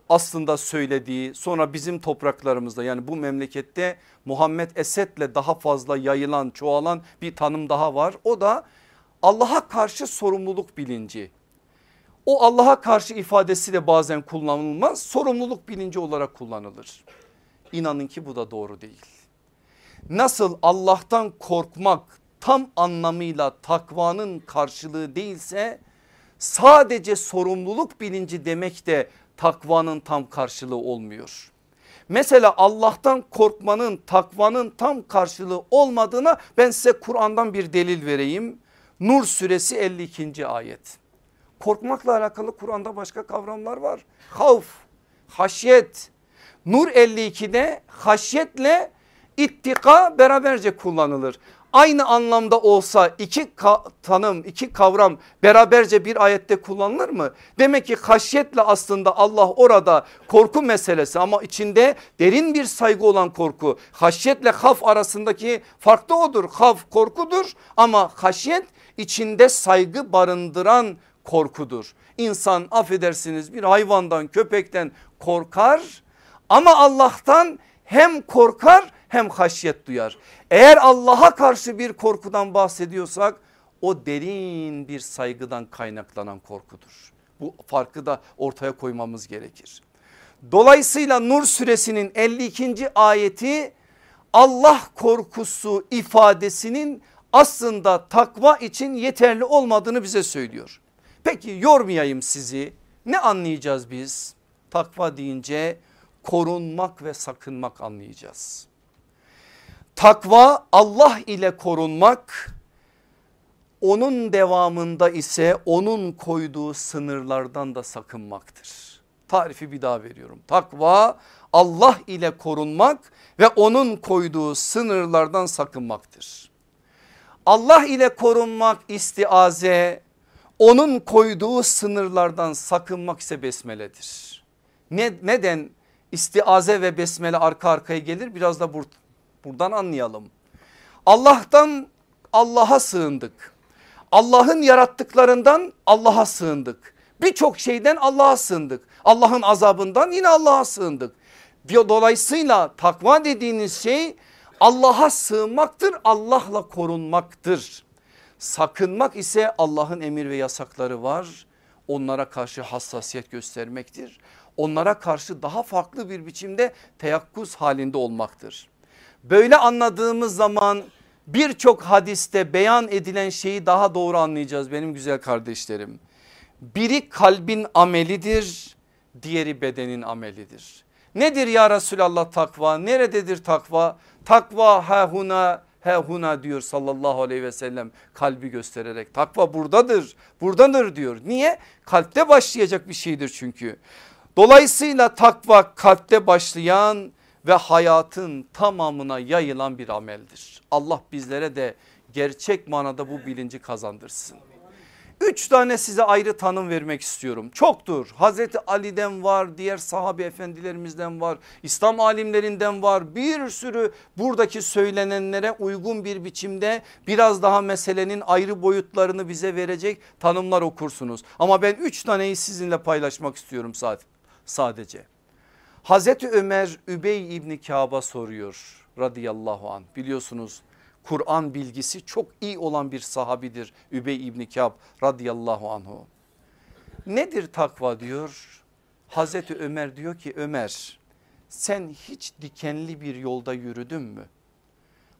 aslında söylediği sonra bizim topraklarımızda yani bu memlekette Muhammed Esed'le daha fazla yayılan çoğalan bir tanım daha var. O da Allah'a karşı sorumluluk bilinci. O Allah'a karşı ifadesi de bazen kullanılmaz sorumluluk bilinci olarak kullanılır. İnanın ki bu da doğru değil. Nasıl Allah'tan korkmak tam anlamıyla takvanın karşılığı değilse sadece sorumluluk bilinci demek de takvanın tam karşılığı olmuyor. Mesela Allah'tan korkmanın takvanın tam karşılığı olmadığına ben size Kur'an'dan bir delil vereyim. Nur suresi 52. ayet. Korkmakla alakalı Kur'an'da başka kavramlar var. Havf, haşyet. Nur 52'de haşyetle ittika beraberce kullanılır aynı anlamda olsa iki tanım iki kavram beraberce bir ayette kullanılır mı? Demek ki haşyetle aslında Allah orada korku meselesi ama içinde derin bir saygı olan korku. Haşyetle haf arasındaki fark da odur. Haf korkudur ama haşyet içinde saygı barındıran korkudur. İnsan affedersiniz bir hayvandan köpekten korkar ama Allah'tan hem korkar hem haşyet duyar. Eğer Allah'a karşı bir korkudan bahsediyorsak o derin bir saygıdan kaynaklanan korkudur. Bu farkı da ortaya koymamız gerekir. Dolayısıyla Nur suresinin 52. ayeti Allah korkusu ifadesinin aslında takva için yeterli olmadığını bize söylüyor. Peki yormayayım sizi ne anlayacağız biz? Takva deyince korunmak ve sakınmak anlayacağız. Takva Allah ile korunmak onun devamında ise onun koyduğu sınırlardan da sakınmaktır. Tarifi bir daha veriyorum. Takva Allah ile korunmak ve onun koyduğu sınırlardan sakınmaktır. Allah ile korunmak istiaze, onun koyduğu sınırlardan sakınmak ise besmeledir. Ne, neden istiaze ve besmele arka arkaya gelir biraz da Buradan anlayalım. Allah'tan Allah'a sığındık. Allah'ın yarattıklarından Allah'a sığındık. Birçok şeyden Allah'a sığındık. Allah'ın azabından yine Allah'a sığındık. Dolayısıyla takva dediğiniz şey Allah'a sığınmaktır, Allah'la korunmaktır. Sakınmak ise Allah'ın emir ve yasakları var. Onlara karşı hassasiyet göstermektir. Onlara karşı daha farklı bir biçimde teyakkuz halinde olmaktır. Böyle anladığımız zaman birçok hadiste beyan edilen şeyi daha doğru anlayacağız benim güzel kardeşlerim. Biri kalbin amelidir diğeri bedenin amelidir. Nedir ya Resulallah takva nerededir takva? Takva hehuna hehuna diyor sallallahu aleyhi ve sellem kalbi göstererek takva buradadır buradadır diyor. Niye? Kalpte başlayacak bir şeydir çünkü. Dolayısıyla takva kalpte başlayan ve hayatın tamamına yayılan bir ameldir. Allah bizlere de gerçek manada bu bilinci kazandırsın. Üç tane size ayrı tanım vermek istiyorum. Çoktur. Hazreti Ali'den var, diğer sahabe efendilerimizden var, İslam alimlerinden var. Bir sürü buradaki söylenenlere uygun bir biçimde biraz daha meselenin ayrı boyutlarını bize verecek tanımlar okursunuz. Ama ben üç taneyi sizinle paylaşmak istiyorum sadece. Hazreti Ömer Übey İbni Kâb'a soruyor radıyallahu an biliyorsunuz Kur'an bilgisi çok iyi olan bir sahabidir Übey İbni Kâb radıyallahu anhu. Nedir takva diyor Hazreti Ömer diyor ki Ömer sen hiç dikenli bir yolda yürüdün mü?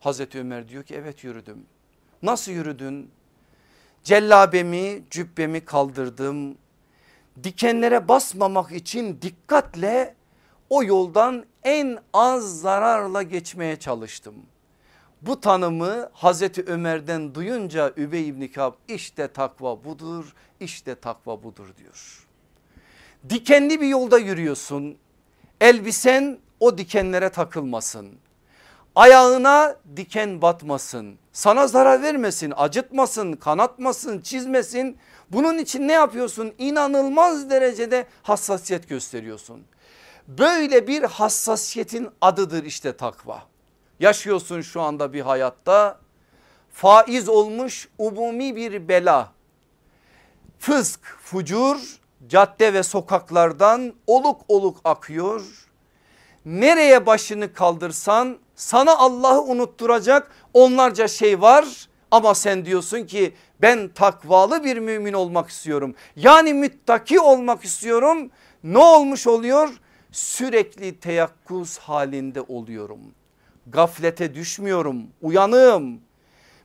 Hazreti Ömer diyor ki evet yürüdüm. Nasıl yürüdün? Cellabemi cübbemi kaldırdım. Dikenlere basmamak için dikkatle o yoldan en az zararla geçmeye çalıştım. Bu tanımı Hazreti Ömer'den duyunca Übey İbni Kab işte takva budur işte takva budur diyor. Dikenli bir yolda yürüyorsun elbisen o dikenlere takılmasın. Ayağına diken batmasın sana zarar vermesin acıtmasın kanatmasın çizmesin. Bunun için ne yapıyorsun inanılmaz derecede hassasiyet gösteriyorsun. Böyle bir hassasiyetin adıdır işte takva. Yaşıyorsun şu anda bir hayatta faiz olmuş umumi bir bela. Fısk, fucur cadde ve sokaklardan oluk oluk akıyor. Nereye başını kaldırsan sana Allah'ı unutturacak onlarca şey var ama sen diyorsun ki ben takvalı bir mümin olmak istiyorum. Yani müttaki olmak istiyorum. Ne olmuş oluyor? Sürekli teyakkuz halinde oluyorum. Gaflete düşmüyorum, uyanığım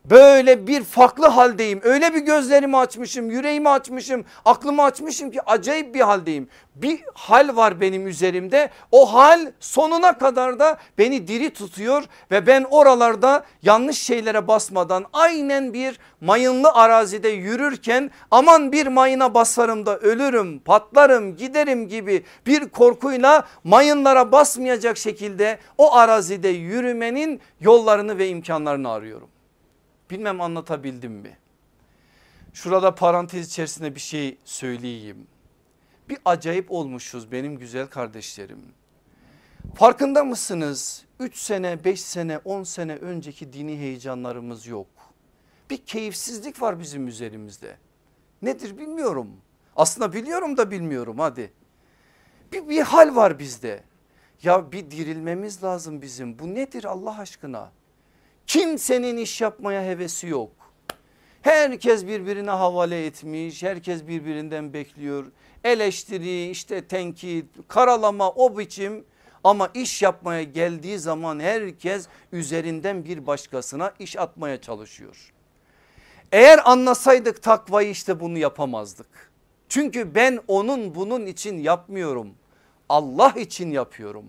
Böyle bir farklı haldeyim. Öyle bir gözlerimi açmışım, yüreğimi açmışım, aklımı açmışım ki acayip bir haldeyim. Bir hal var benim üzerimde. O hal sonuna kadar da beni diri tutuyor ve ben oralarda yanlış şeylere basmadan aynen bir mayınlı arazide yürürken aman bir mayına basarım da ölürüm, patlarım, giderim gibi bir korkuyla mayınlara basmayacak şekilde o arazide yürümenin yollarını ve imkanlarını arıyorum. Bilmem anlatabildim mi? Şurada parantez içerisinde bir şey söyleyeyim. Bir acayip olmuşuz benim güzel kardeşlerim. Farkında mısınız? 3 sene, 5 sene, 10 sene önceki dini heyecanlarımız yok. Bir keyifsizlik var bizim üzerimizde. Nedir bilmiyorum. Aslında biliyorum da bilmiyorum hadi. Bir, bir hal var bizde. Ya bir dirilmemiz lazım bizim. Bu nedir Allah aşkına? Kimsenin iş yapmaya hevesi yok. Herkes birbirine havale etmiş, herkes birbirinden bekliyor. Eleştiri, işte tenkit, karalama o biçim ama iş yapmaya geldiği zaman herkes üzerinden bir başkasına iş atmaya çalışıyor. Eğer anlasaydık takvayı işte bunu yapamazdık. Çünkü ben onun bunun için yapmıyorum. Allah için yapıyorum.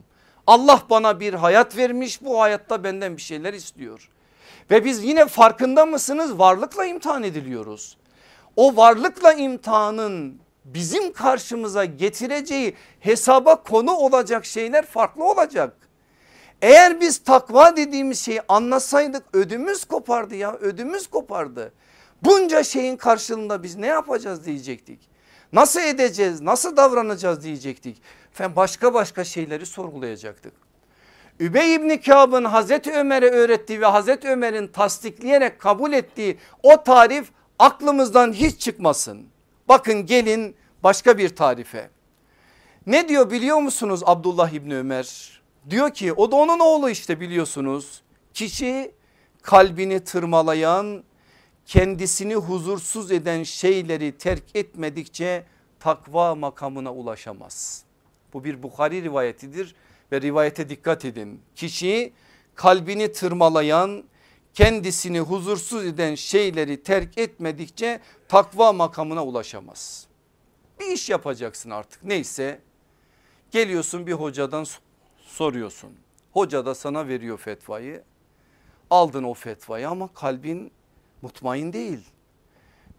Allah bana bir hayat vermiş bu hayatta benden bir şeyler istiyor. Ve biz yine farkında mısınız varlıkla imtihan ediliyoruz. O varlıkla imtihanın bizim karşımıza getireceği hesaba konu olacak şeyler farklı olacak. Eğer biz takva dediğimiz şeyi anlasaydık ödümüz kopardı ya ödümüz kopardı. Bunca şeyin karşılığında biz ne yapacağız diyecektik. Nasıl edeceğiz nasıl davranacağız diyecektik. Efendim başka başka şeyleri sorgulayacaktık. Übey İbni Kâb'ın Hazreti Ömer'e öğrettiği ve Hazreti Ömer'in tasdikleyerek kabul ettiği o tarif aklımızdan hiç çıkmasın. Bakın gelin başka bir tarife. Ne diyor biliyor musunuz Abdullah İbni Ömer? Diyor ki o da onun oğlu işte biliyorsunuz. Kişi kalbini tırmalayan kendisini huzursuz eden şeyleri terk etmedikçe takva makamına ulaşamaz. Bu bir Bukhari rivayetidir ve rivayete dikkat edin. Kişi kalbini tırmalayan kendisini huzursuz eden şeyleri terk etmedikçe takva makamına ulaşamaz. Bir iş yapacaksın artık neyse geliyorsun bir hocadan soruyorsun. Hoca da sana veriyor fetvayı aldın o fetvayı ama kalbin mutmain değil.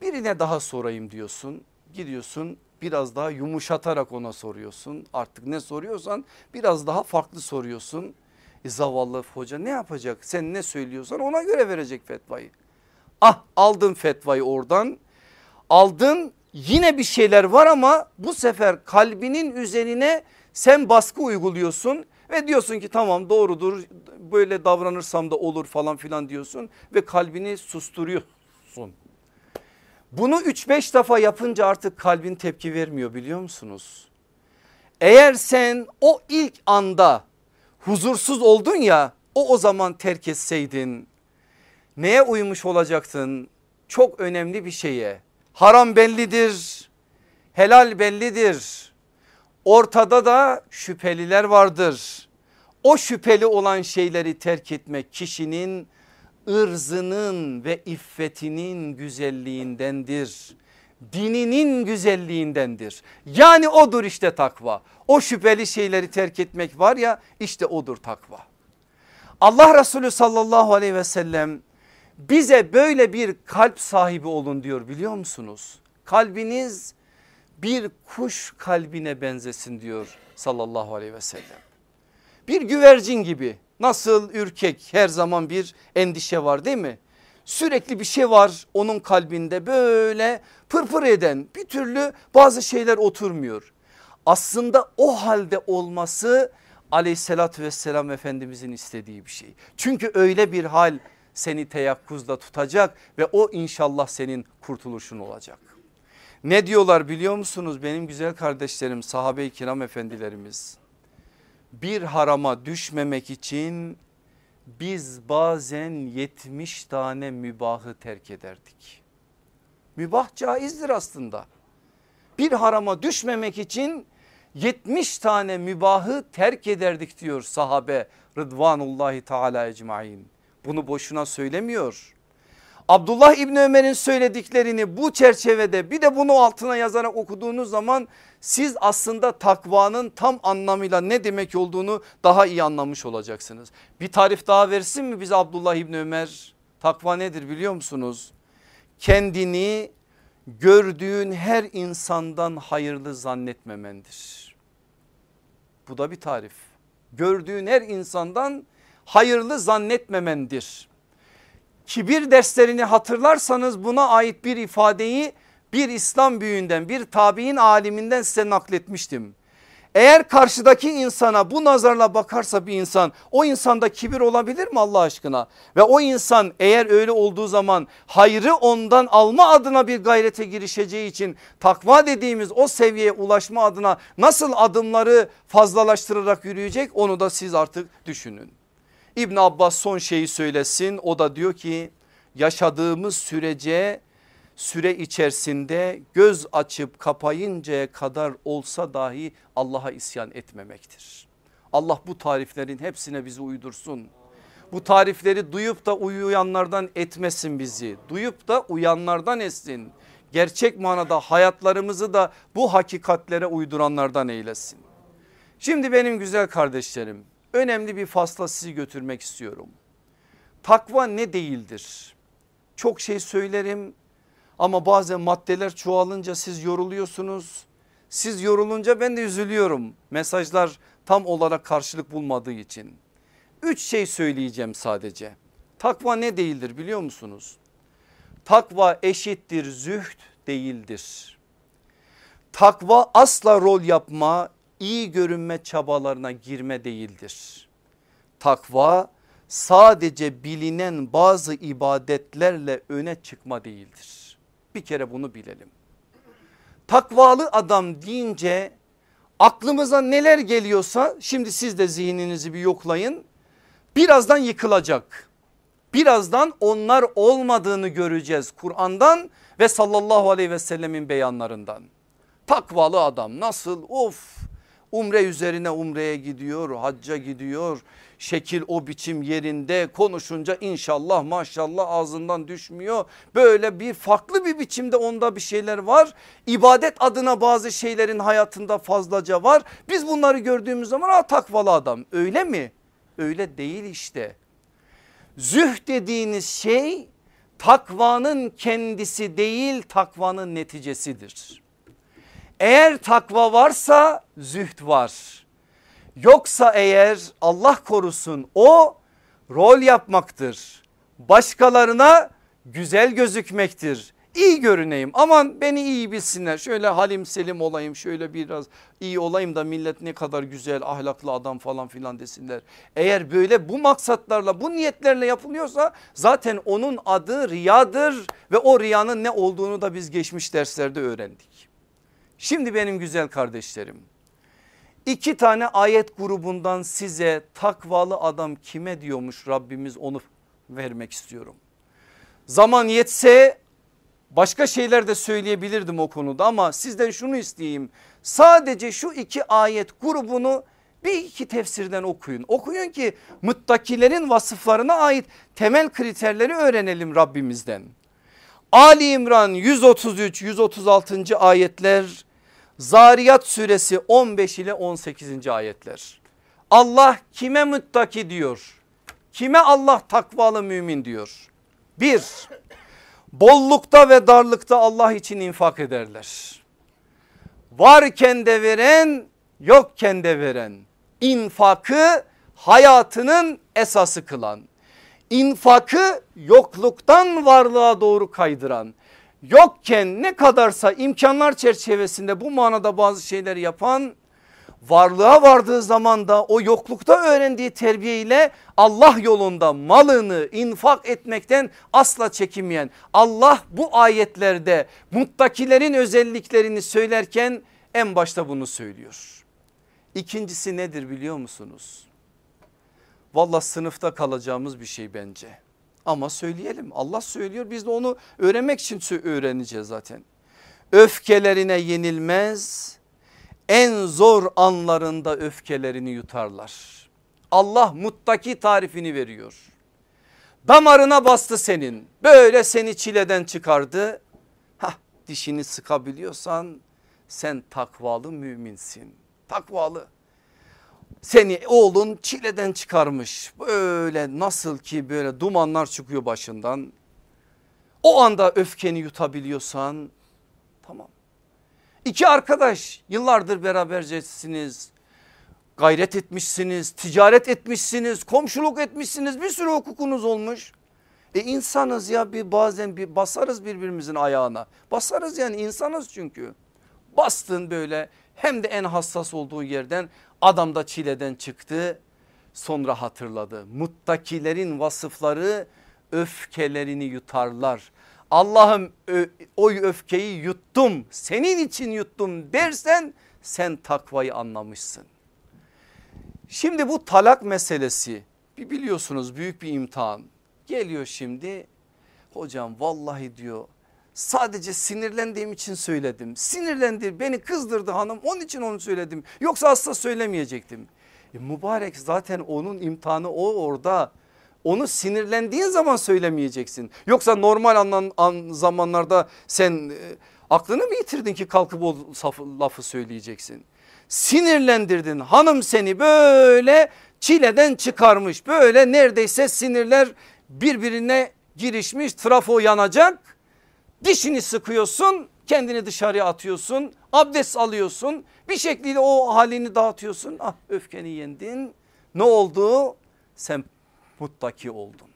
Birine daha sorayım diyorsun gidiyorsun biraz daha yumuşatarak ona soruyorsun. Artık ne soruyorsan biraz daha farklı soruyorsun. E zavallı hoca ne yapacak? Sen ne söylüyorsan ona göre verecek fetvayı. Ah aldın fetvayı oradan. Aldın yine bir şeyler var ama bu sefer kalbinin üzerine sen baskı uyguluyorsun ve diyorsun ki tamam doğrudur böyle davranırsam da olur falan filan diyorsun ve kalbini susturuyorsun. Bunu 3-5 defa yapınca artık kalbin tepki vermiyor biliyor musunuz? Eğer sen o ilk anda huzursuz oldun ya o o zaman terk etseydin neye uymuş olacaktın? Çok önemli bir şeye. Haram bellidir, helal bellidir. Ortada da şüpheliler vardır. O şüpheli olan şeyleri terk etmek kişinin ırzının ve iffetinin güzelliğindendir. Dininin güzelliğindendir. Yani odur işte takva. O şüpheli şeyleri terk etmek var ya işte odur takva. Allah Resulü sallallahu aleyhi ve sellem bize böyle bir kalp sahibi olun diyor biliyor musunuz? Kalbiniz bir kuş kalbine benzesin diyor sallallahu aleyhi ve sellem. Bir güvercin gibi Nasıl ürkek her zaman bir endişe var değil mi? Sürekli bir şey var onun kalbinde böyle pırpır eden bir türlü bazı şeyler oturmuyor. Aslında o halde olması aleyhissalatü vesselam efendimizin istediği bir şey. Çünkü öyle bir hal seni teyakkuzda tutacak ve o inşallah senin kurtuluşun olacak. Ne diyorlar biliyor musunuz benim güzel kardeşlerim sahabe-i kiram efendilerimiz. Bir harama düşmemek için biz bazen 70 tane mübahı terk ederdik. Mübah caizdir aslında. Bir harama düşmemek için 70 tane mübahı terk ederdik diyor sahabe Rıdvanullahi Teala ecmain. Bunu boşuna söylemiyor. Abdullah İbni Ömer'in söylediklerini bu çerçevede bir de bunu altına yazarak okuduğunuz zaman siz aslında takvanın tam anlamıyla ne demek olduğunu daha iyi anlamış olacaksınız. Bir tarif daha versin mi bize Abdullah İbni Ömer? Takva nedir biliyor musunuz? Kendini gördüğün her insandan hayırlı zannetmemendir. Bu da bir tarif. Gördüğün her insandan hayırlı zannetmemendir. Kibir derslerini hatırlarsanız buna ait bir ifadeyi bir İslam büyüğünden bir tabi'in aliminden size nakletmiştim. Eğer karşıdaki insana bu nazarla bakarsa bir insan o insanda kibir olabilir mi Allah aşkına? Ve o insan eğer öyle olduğu zaman hayrı ondan alma adına bir gayrete girişeceği için takva dediğimiz o seviyeye ulaşma adına nasıl adımları fazlalaştırarak yürüyecek onu da siz artık düşünün. İbn Abbas son şeyi söylesin o da diyor ki yaşadığımız sürece süre içerisinde göz açıp kapayıncaya kadar olsa dahi Allah'a isyan etmemektir. Allah bu tariflerin hepsine bizi uydursun. Bu tarifleri duyup da uyuyanlardan etmesin bizi. Duyup da uyanlardan etsin. Gerçek manada hayatlarımızı da bu hakikatlere uyduranlardan eylesin. Şimdi benim güzel kardeşlerim önemli bir fasla sizi götürmek istiyorum. Takva ne değildir? Çok şey söylerim ama bazen maddeler çoğalınca siz yoruluyorsunuz. Siz yorulunca ben de üzülüyorum. Mesajlar tam olarak karşılık bulmadığı için. Üç şey söyleyeceğim sadece. Takva ne değildir biliyor musunuz? Takva eşittir zühd değildir. Takva asla rol yapma, iyi görünme çabalarına girme değildir. Takva sadece bilinen bazı ibadetlerle öne çıkma değildir. Bir kere bunu bilelim. Takvalı adam deyince aklımıza neler geliyorsa şimdi siz de zihninizi bir yoklayın. Birazdan yıkılacak. Birazdan onlar olmadığını göreceğiz Kur'an'dan ve sallallahu aleyhi ve sellemin beyanlarından. Takvalı adam nasıl of umre üzerine umreye gidiyor hacca gidiyor şekil o biçim yerinde konuşunca inşallah maşallah ağzından düşmüyor. Böyle bir farklı bir biçimde onda bir şeyler var. İbadet adına bazı şeylerin hayatında fazlaca var. Biz bunları gördüğümüz zaman ha takvalı adam öyle mi? Öyle değil işte. Züh dediğiniz şey takvanın kendisi değil takvanın neticesidir. Eğer takva varsa zühd var. Yoksa eğer Allah korusun o rol yapmaktır. Başkalarına güzel gözükmektir. İyi görüneyim aman beni iyi bilsinler şöyle halim selim olayım şöyle biraz iyi olayım da millet ne kadar güzel ahlaklı adam falan filan desinler. Eğer böyle bu maksatlarla bu niyetlerle yapılıyorsa zaten onun adı riyadır ve o riyanın ne olduğunu da biz geçmiş derslerde öğrendik. Şimdi benim güzel kardeşlerim İki tane ayet grubundan size takvalı adam kime diyormuş Rabbimiz onu vermek istiyorum. Zaman yetse başka şeyler de söyleyebilirdim o konuda ama sizden şunu isteyeyim. Sadece şu iki ayet grubunu bir iki tefsirden okuyun. Okuyun ki muttakilerin vasıflarına ait temel kriterleri öğrenelim Rabbimizden. Ali İmran 133 136. ayetler Zariyat suresi 15 ile 18. ayetler. Allah kime muttaki diyor? Kime Allah takvalı mümin diyor? Bir, bollukta ve darlıkta Allah için infak ederler. Varken de veren yokken de veren infakı hayatının esası kılan infakı yokluktan varlığa doğru kaydıran yokken ne kadarsa imkanlar çerçevesinde bu manada bazı şeyler yapan varlığa vardığı zaman da o yoklukta öğrendiği terbiyeyle Allah yolunda malını infak etmekten asla çekinmeyen Allah bu ayetlerde muttakilerin özelliklerini söylerken en başta bunu söylüyor. İkincisi nedir biliyor musunuz? Valla sınıfta kalacağımız bir şey bence. Ama söyleyelim Allah söylüyor biz de onu öğrenmek için öğreneceğiz zaten. Öfkelerine yenilmez en zor anlarında öfkelerini yutarlar. Allah muttaki tarifini veriyor. Damarına bastı senin böyle seni çileden çıkardı. Hah dişini sıkabiliyorsan sen takvalı müminsin. Takvalı seni oğlun çileden çıkarmış böyle nasıl ki böyle dumanlar çıkıyor başından. O anda öfkeni yutabiliyorsan tamam. İki arkadaş yıllardır berabercesiniz. Gayret etmişsiniz, ticaret etmişsiniz, komşuluk etmişsiniz bir sürü hukukunuz olmuş. E insanız ya bir bazen bir basarız birbirimizin ayağına. Basarız yani insanız çünkü. Bastın böyle hem de en hassas olduğu yerden adam da çileden çıktı sonra hatırladı. Muttakilerin vasıfları öfkelerini yutarlar. Allah'ım o öfkeyi yuttum senin için yuttum dersen sen takvayı anlamışsın. Şimdi bu talak meselesi bir biliyorsunuz büyük bir imtihan geliyor şimdi hocam vallahi diyor Sadece sinirlendiğim için söyledim. Sinirlendi beni kızdırdı hanım onun için onu söyledim. Yoksa asla söylemeyecektim. E, mübarek zaten onun imtihanı o orada. Onu sinirlendiğin zaman söylemeyeceksin. Yoksa normal an, an zamanlarda sen e, aklını mı yitirdin ki kalkıp o lafı söyleyeceksin. Sinirlendirdin hanım seni böyle çileden çıkarmış. Böyle neredeyse sinirler birbirine girişmiş trafo yanacak Dişini sıkıyorsun kendini dışarıya atıyorsun abdest alıyorsun bir şekilde o halini dağıtıyorsun ah öfkeni yendin ne oldu sen muttaki oldun.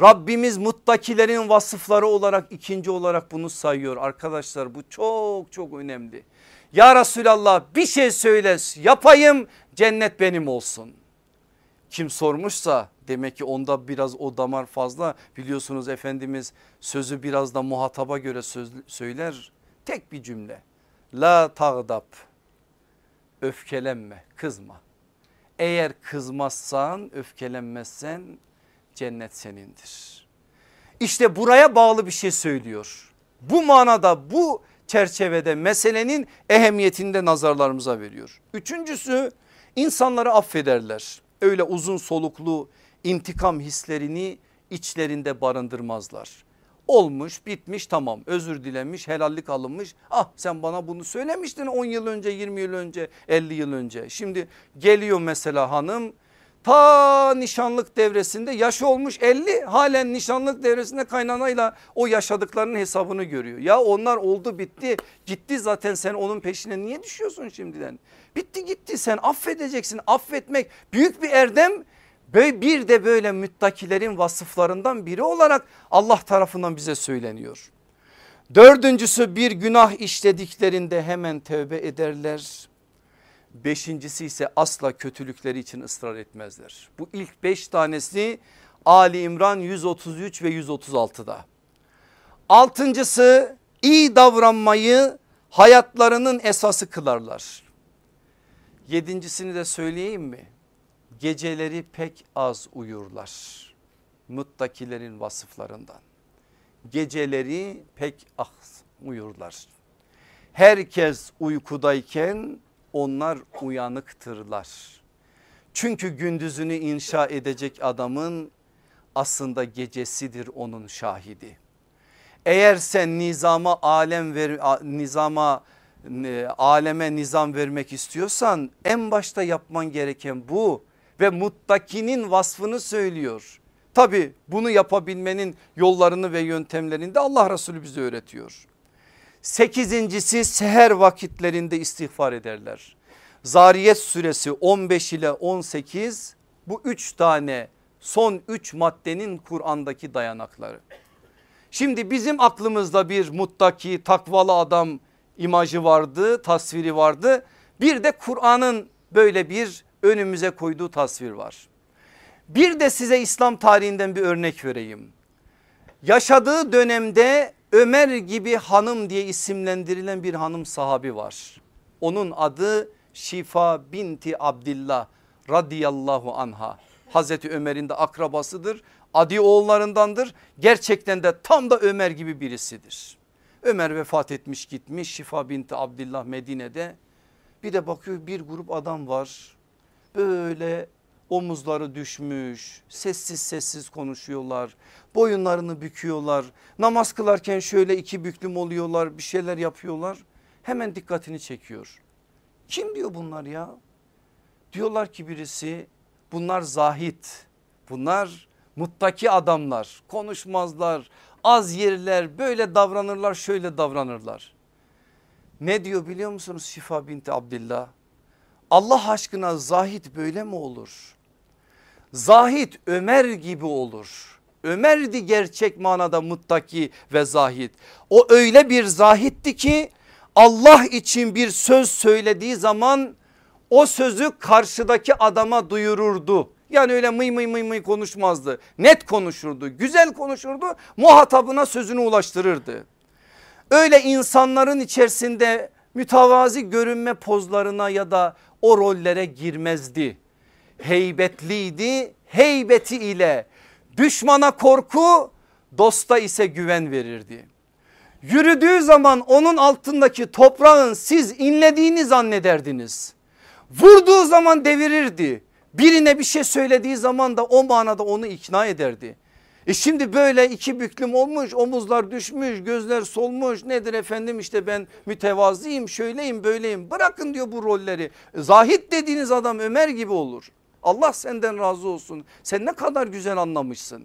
Rabbimiz muttakilerin vasıfları olarak ikinci olarak bunu sayıyor arkadaşlar bu çok çok önemli. Ya Resulallah bir şey söyle yapayım cennet benim olsun. Kim sormuşsa demek ki onda biraz o damar fazla biliyorsunuz Efendimiz sözü biraz da muhataba göre söz, söyler tek bir cümle la tağdap öfkelenme kızma eğer kızmazsan öfkelenmezsen cennet senindir. İşte buraya bağlı bir şey söylüyor. Bu manada bu çerçevede meselenin ehemmiyetinde nazarlarımıza veriyor. Üçüncüsü insanları affederler öyle uzun soluklu intikam hislerini içlerinde barındırmazlar. Olmuş bitmiş tamam özür dilenmiş helallik alınmış ah sen bana bunu söylemiştin 10 yıl önce 20 yıl önce 50 yıl önce şimdi geliyor mesela hanım ta nişanlık devresinde yaşı olmuş 50 halen nişanlık devresinde kaynanayla o yaşadıklarının hesabını görüyor. Ya onlar oldu bitti gitti zaten sen onun peşine niye düşüyorsun şimdiden? Bitti gitti sen affedeceksin affetmek büyük bir erdem bir de böyle müttakilerin vasıflarından biri olarak Allah tarafından bize söyleniyor. Dördüncüsü bir günah işlediklerinde hemen tövbe ederler. Beşincisi ise asla kötülükleri için ısrar etmezler. Bu ilk beş tanesi Ali İmran 133 ve 136'da. Altıncısı iyi davranmayı hayatlarının esası kılarlar. Yedincisini de söyleyeyim mi? Geceleri pek az uyurlar. Muttakilerin vasıflarından. Geceleri pek az uyurlar. Herkes uykudayken onlar uyanıktırlar. Çünkü gündüzünü inşa edecek adamın aslında gecesidir onun şahidi. Eğer sen nizama alem ver, nizama aleme nizam vermek istiyorsan en başta yapman gereken bu ve muttakinin vasfını söylüyor. Tabi bunu yapabilmenin yollarını ve yöntemlerini de Allah Resulü bize öğretiyor. Sekizincisi seher vakitlerinde istiğfar ederler. Zariyet suresi 15 ile 18 bu üç tane son üç maddenin Kur'an'daki dayanakları. Şimdi bizim aklımızda bir muttaki takvalı adam imajı vardı tasviri vardı Bir de Kur'an'ın böyle bir önümüze koyduğu tasvir var. Bir de size İslam tarihinden bir örnek vereyim. Yaşadığı dönemde Ömer gibi hanım diye isimlendirilen bir hanım sahabi var. Onun adı Şifa binti Abdillah radıyallahu anha. Hazreti Ömer'in de akrabasıdır. Adi oğullarındandır. Gerçekten de tam da Ömer gibi birisidir. Ömer vefat etmiş gitmiş. Şifa binti Abdillah Medine'de. Bir de bakıyor bir grup adam var. Böyle omuzları düşmüş sessiz sessiz konuşuyorlar. Boyunlarını büküyorlar. Namaz kılarken şöyle iki büklüm oluyorlar bir şeyler yapıyorlar. Hemen dikkatini çekiyor. Kim diyor bunlar ya? Diyorlar ki birisi bunlar zahit. Bunlar muttaki adamlar. Konuşmazlar az yerler böyle davranırlar şöyle davranırlar ne diyor biliyor musunuz Şifa binti Abdillah Allah aşkına zahit böyle mi olur? Zahit Ömer gibi olur. Ömer'di gerçek manada muttaki ve zahit. O öyle bir zahitti ki Allah için bir söz söylediği zaman o sözü karşıdaki adama duyururdu. Yani öyle mıy mıy mıy mıy konuşmazdı. Net konuşurdu, güzel konuşurdu, muhatabına sözünü ulaştırırdı. Öyle insanların içerisinde mütevazi görünme pozlarına ya da o rollere girmezdi. Heybetliydi heybeti ile düşmana korku dosta ise güven verirdi. Yürüdüğü zaman onun altındaki toprağın siz inlediğini zannederdiniz. Vurduğu zaman devirirdi. Birine bir şey söylediği zaman da o manada onu ikna ederdi. E şimdi böyle iki büklüm olmuş omuzlar düşmüş gözler solmuş nedir efendim işte ben mütevazıyım şöyleyim böyleyim bırakın diyor bu rolleri. Zahit dediğiniz adam Ömer gibi olur. Allah senden razı olsun sen ne kadar güzel anlamışsın.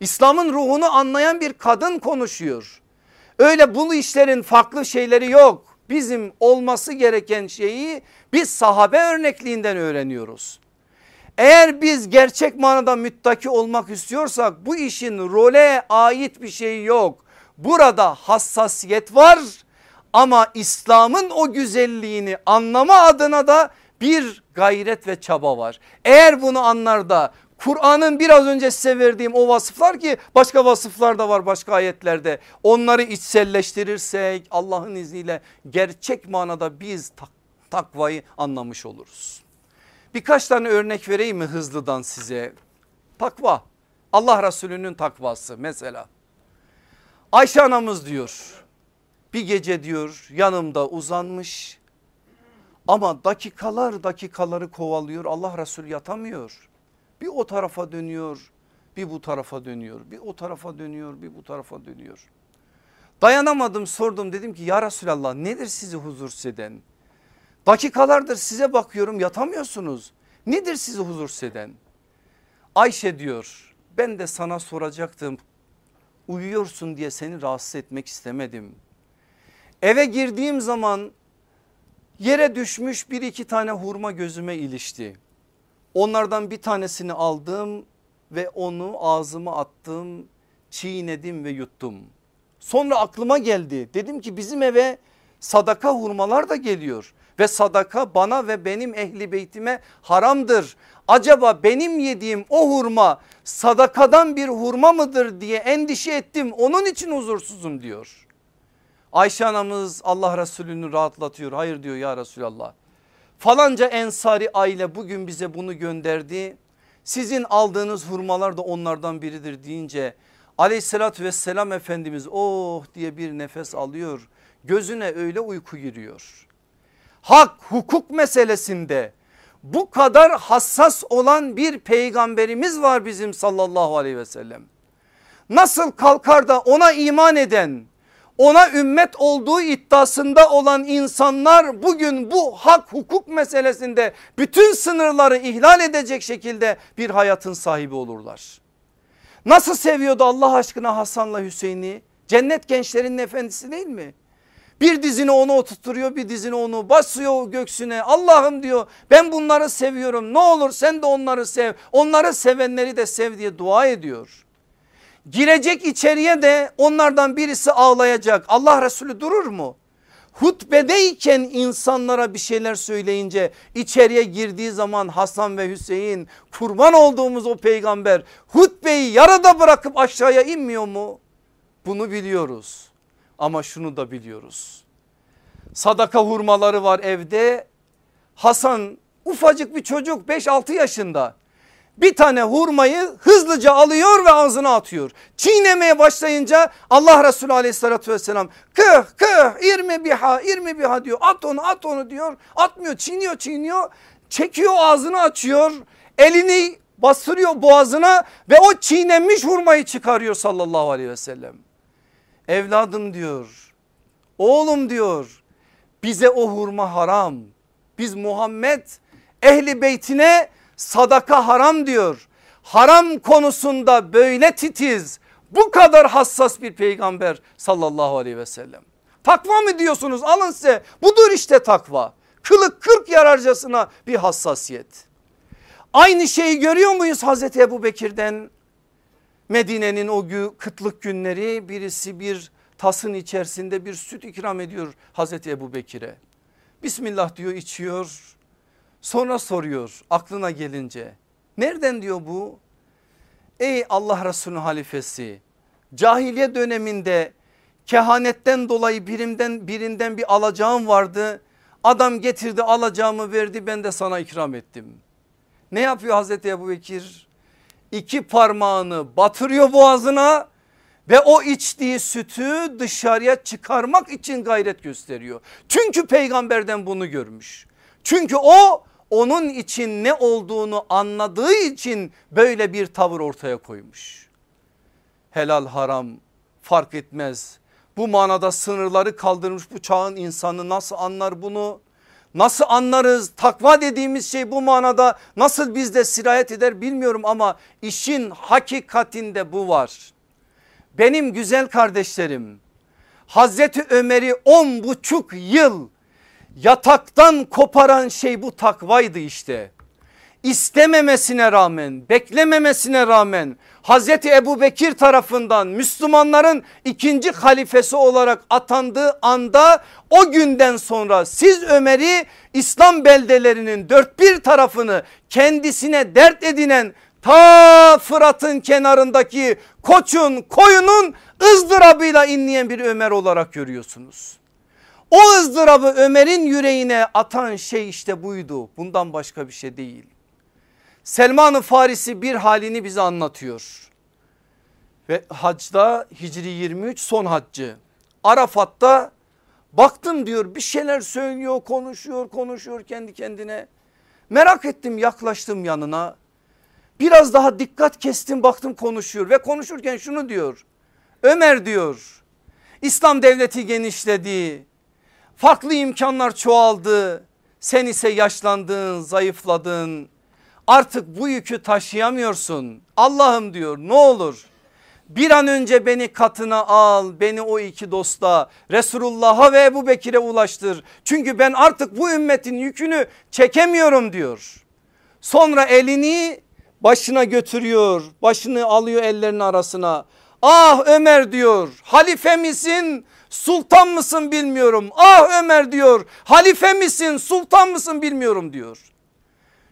İslam'ın ruhunu anlayan bir kadın konuşuyor. Öyle bu işlerin farklı şeyleri yok. Bizim olması gereken şeyi biz sahabe örnekliğinden öğreniyoruz. Eğer biz gerçek manada müttaki olmak istiyorsak bu işin role ait bir şey yok. Burada hassasiyet var ama İslam'ın o güzelliğini anlama adına da bir gayret ve çaba var. Eğer bunu anlar da Kur'an'ın biraz önce size verdiğim o vasıflar ki başka vasıflar da var başka ayetlerde. Onları içselleştirirsek Allah'ın izniyle gerçek manada biz takvayı anlamış oluruz. Birkaç tane örnek vereyim mi hızlıdan size? Takva Allah Resulü'nün takvası mesela. Ayşe anamız diyor bir gece diyor yanımda uzanmış ama dakikalar dakikaları kovalıyor Allah Resulü yatamıyor. Bir o tarafa dönüyor bir bu tarafa dönüyor bir o tarafa dönüyor bir bu tarafa dönüyor. Dayanamadım sordum dedim ki ya Resulallah nedir sizi huzursuz eden? Dakikalardır size bakıyorum yatamıyorsunuz. Nedir sizi huzursuz eden? Ayşe diyor ben de sana soracaktım. Uyuyorsun diye seni rahatsız etmek istemedim. Eve girdiğim zaman yere düşmüş bir iki tane hurma gözüme ilişti. Onlardan bir tanesini aldım ve onu ağzıma attım, çiğnedim ve yuttum. Sonra aklıma geldi. Dedim ki bizim eve sadaka hurmalar da geliyor ve sadaka bana ve benim ehli beytime haramdır. Acaba benim yediğim o hurma sadakadan bir hurma mıdır diye endişe ettim onun için huzursuzum diyor. Ayşe anamız Allah Resulü'nü rahatlatıyor hayır diyor ya Resulallah. Falanca ensari aile bugün bize bunu gönderdi. Sizin aldığınız hurmalar da onlardan biridir deyince aleyhissalatü vesselam Efendimiz oh diye bir nefes alıyor. Gözüne öyle uyku giriyor hak hukuk meselesinde bu kadar hassas olan bir peygamberimiz var bizim sallallahu aleyhi ve sellem. Nasıl kalkar da ona iman eden ona ümmet olduğu iddiasında olan insanlar bugün bu hak hukuk meselesinde bütün sınırları ihlal edecek şekilde bir hayatın sahibi olurlar. Nasıl seviyordu Allah aşkına Hasan'la Hüseyin'i? Cennet gençlerinin efendisi değil mi? Bir dizini onu oturtuyor bir dizini onu basıyor göksüne. Allah'ım diyor ben bunları seviyorum ne olur sen de onları sev. Onları sevenleri de sev diye dua ediyor. Girecek içeriye de onlardan birisi ağlayacak. Allah Resulü durur mu? hutbedeyken insanlara bir şeyler söyleyince içeriye girdiği zaman Hasan ve Hüseyin kurban olduğumuz o peygamber hutbeyi yarıda bırakıp aşağıya inmiyor mu? Bunu biliyoruz ama şunu da biliyoruz. Sadaka hurmaları var evde Hasan ufacık bir çocuk 5-6 yaşında bir tane hurmayı hızlıca alıyor ve ağzına atıyor. Çiğnemeye başlayınca Allah Resulü aleyhissalatü vesselam kıh kıh irmi biha irmi biha diyor at onu at onu diyor atmıyor çiğniyor çiğniyor çekiyor ağzını açıyor elini bastırıyor boğazına ve o çiğnenmiş hurmayı çıkarıyor sallallahu aleyhi ve sellem. Evladım diyor oğlum diyor bize o hurma haram biz Muhammed ehli beytine sadaka haram diyor. Haram konusunda böyle titiz bu kadar hassas bir peygamber sallallahu aleyhi ve sellem. Takva mı diyorsunuz alın size budur işte takva. Kılık kırk yararcasına bir hassasiyet. Aynı şeyi görüyor muyuz Hazreti Ebu Bekir'den? Medine'nin o gü, kıtlık günleri birisi bir tasın içerisinde bir süt ikram ediyor Hazreti Ebu Bekir'e. Bismillah diyor içiyor Sonra soruyor aklına gelince nereden diyor bu? Ey Allah Resulü halifesi cahiliye döneminde kehanetten dolayı birimden birinden bir alacağım vardı. Adam getirdi alacağımı verdi ben de sana ikram ettim. Ne yapıyor Hazreti Ebu Bekir? İki parmağını batırıyor boğazına ve o içtiği sütü dışarıya çıkarmak için gayret gösteriyor. Çünkü peygamberden bunu görmüş. Çünkü o onun için ne olduğunu anladığı için böyle bir tavır ortaya koymuş. Helal haram fark etmez. Bu manada sınırları kaldırmış bu çağın insanı nasıl anlar bunu? Nasıl anlarız? Takva dediğimiz şey bu manada nasıl bizde sirayet eder bilmiyorum ama işin hakikatinde bu var. Benim güzel kardeşlerim Hazreti Ömer'i on buçuk yıl yataktan koparan şey bu takvaydı işte. İstememesine rağmen beklememesine rağmen Hazreti Ebu Bekir tarafından Müslümanların ikinci halifesi olarak atandığı anda o günden sonra siz Ömer'i İslam beldelerinin dört bir tarafını kendisine dert edinen ta Fırat'ın kenarındaki koçun koyunun ızdırabıyla inleyen bir Ömer olarak görüyorsunuz. O ızdırabı Ömer'in yüreğine atan şey işte buydu. Bundan başka bir şey değil. Selman-ı Farisi bir halini bize anlatıyor. Ve hacda Hicri 23 son haccı. Arafat'ta baktım diyor bir şeyler söylüyor konuşuyor konuşuyor kendi kendine. Merak ettim yaklaştım yanına. Biraz daha dikkat kestim baktım konuşuyor ve konuşurken şunu diyor. Ömer diyor İslam devleti genişledi Farklı imkanlar çoğaldı. Sen ise yaşlandın, zayıfladın. Artık bu yükü taşıyamıyorsun. Allah'ım diyor ne olur bir an önce beni katına al beni o iki dosta Resulullah'a ve Ebu Bekir'e ulaştır. Çünkü ben artık bu ümmetin yükünü çekemiyorum diyor. Sonra elini başına götürüyor başını alıyor ellerinin arasına. Ah Ömer diyor halife misin sultan mısın bilmiyorum. Ah Ömer diyor halife misin sultan mısın bilmiyorum diyor.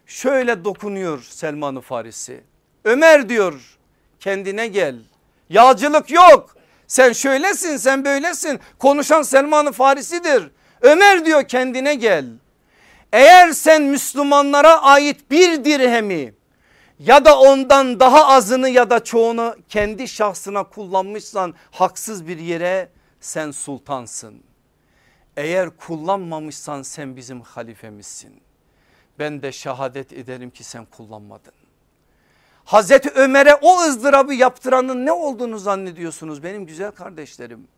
Şöyle dokunuyor Selman-ı Farisi. Ömer diyor kendine gel. Yağcılık yok. Sen şöylesin sen böylesin. Konuşan Selman-ı Farisi'dir. Ömer diyor kendine gel. Eğer sen Müslümanlara ait bir dirhemi ya da ondan daha azını ya da çoğunu kendi şahsına kullanmışsan haksız bir yere sen sultansın. Eğer kullanmamışsan sen bizim halifemizsin. Ben de şehadet ederim ki sen kullanmadın. Hazreti Ömer'e o ızdırabı yaptıranın ne olduğunu zannediyorsunuz benim güzel kardeşlerim.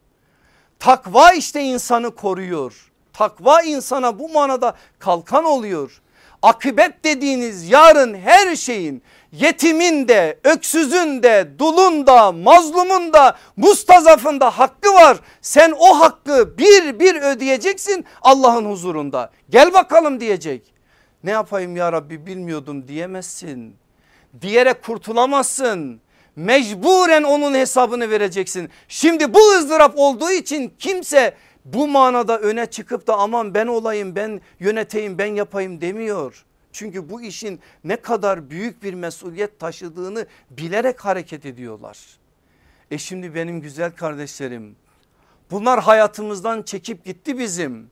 Takva işte insanı koruyor. Takva insana bu manada kalkan oluyor. Akıbet dediğiniz yarın her şeyin yetimin de öksüzün de dulun da mazlumun da mustazafın da hakkı var. Sen o hakkı bir bir ödeyeceksin Allah'ın huzurunda. Gel bakalım diyecek. Ne yapayım ya Rabbi bilmiyordum diyemezsin. Diyerek kurtulamazsın. Mecburen onun hesabını vereceksin. Şimdi bu ızdırap olduğu için kimse Bu manada öne çıkıp da aman ben olayım ben yöneteyim ben yapayım demiyor. Çünkü bu işin ne kadar büyük bir mesuliyet taşıdığını bilerek hareket ediyorlar. E şimdi benim güzel kardeşlerim bunlar hayatımızdan çekip gitti bizim.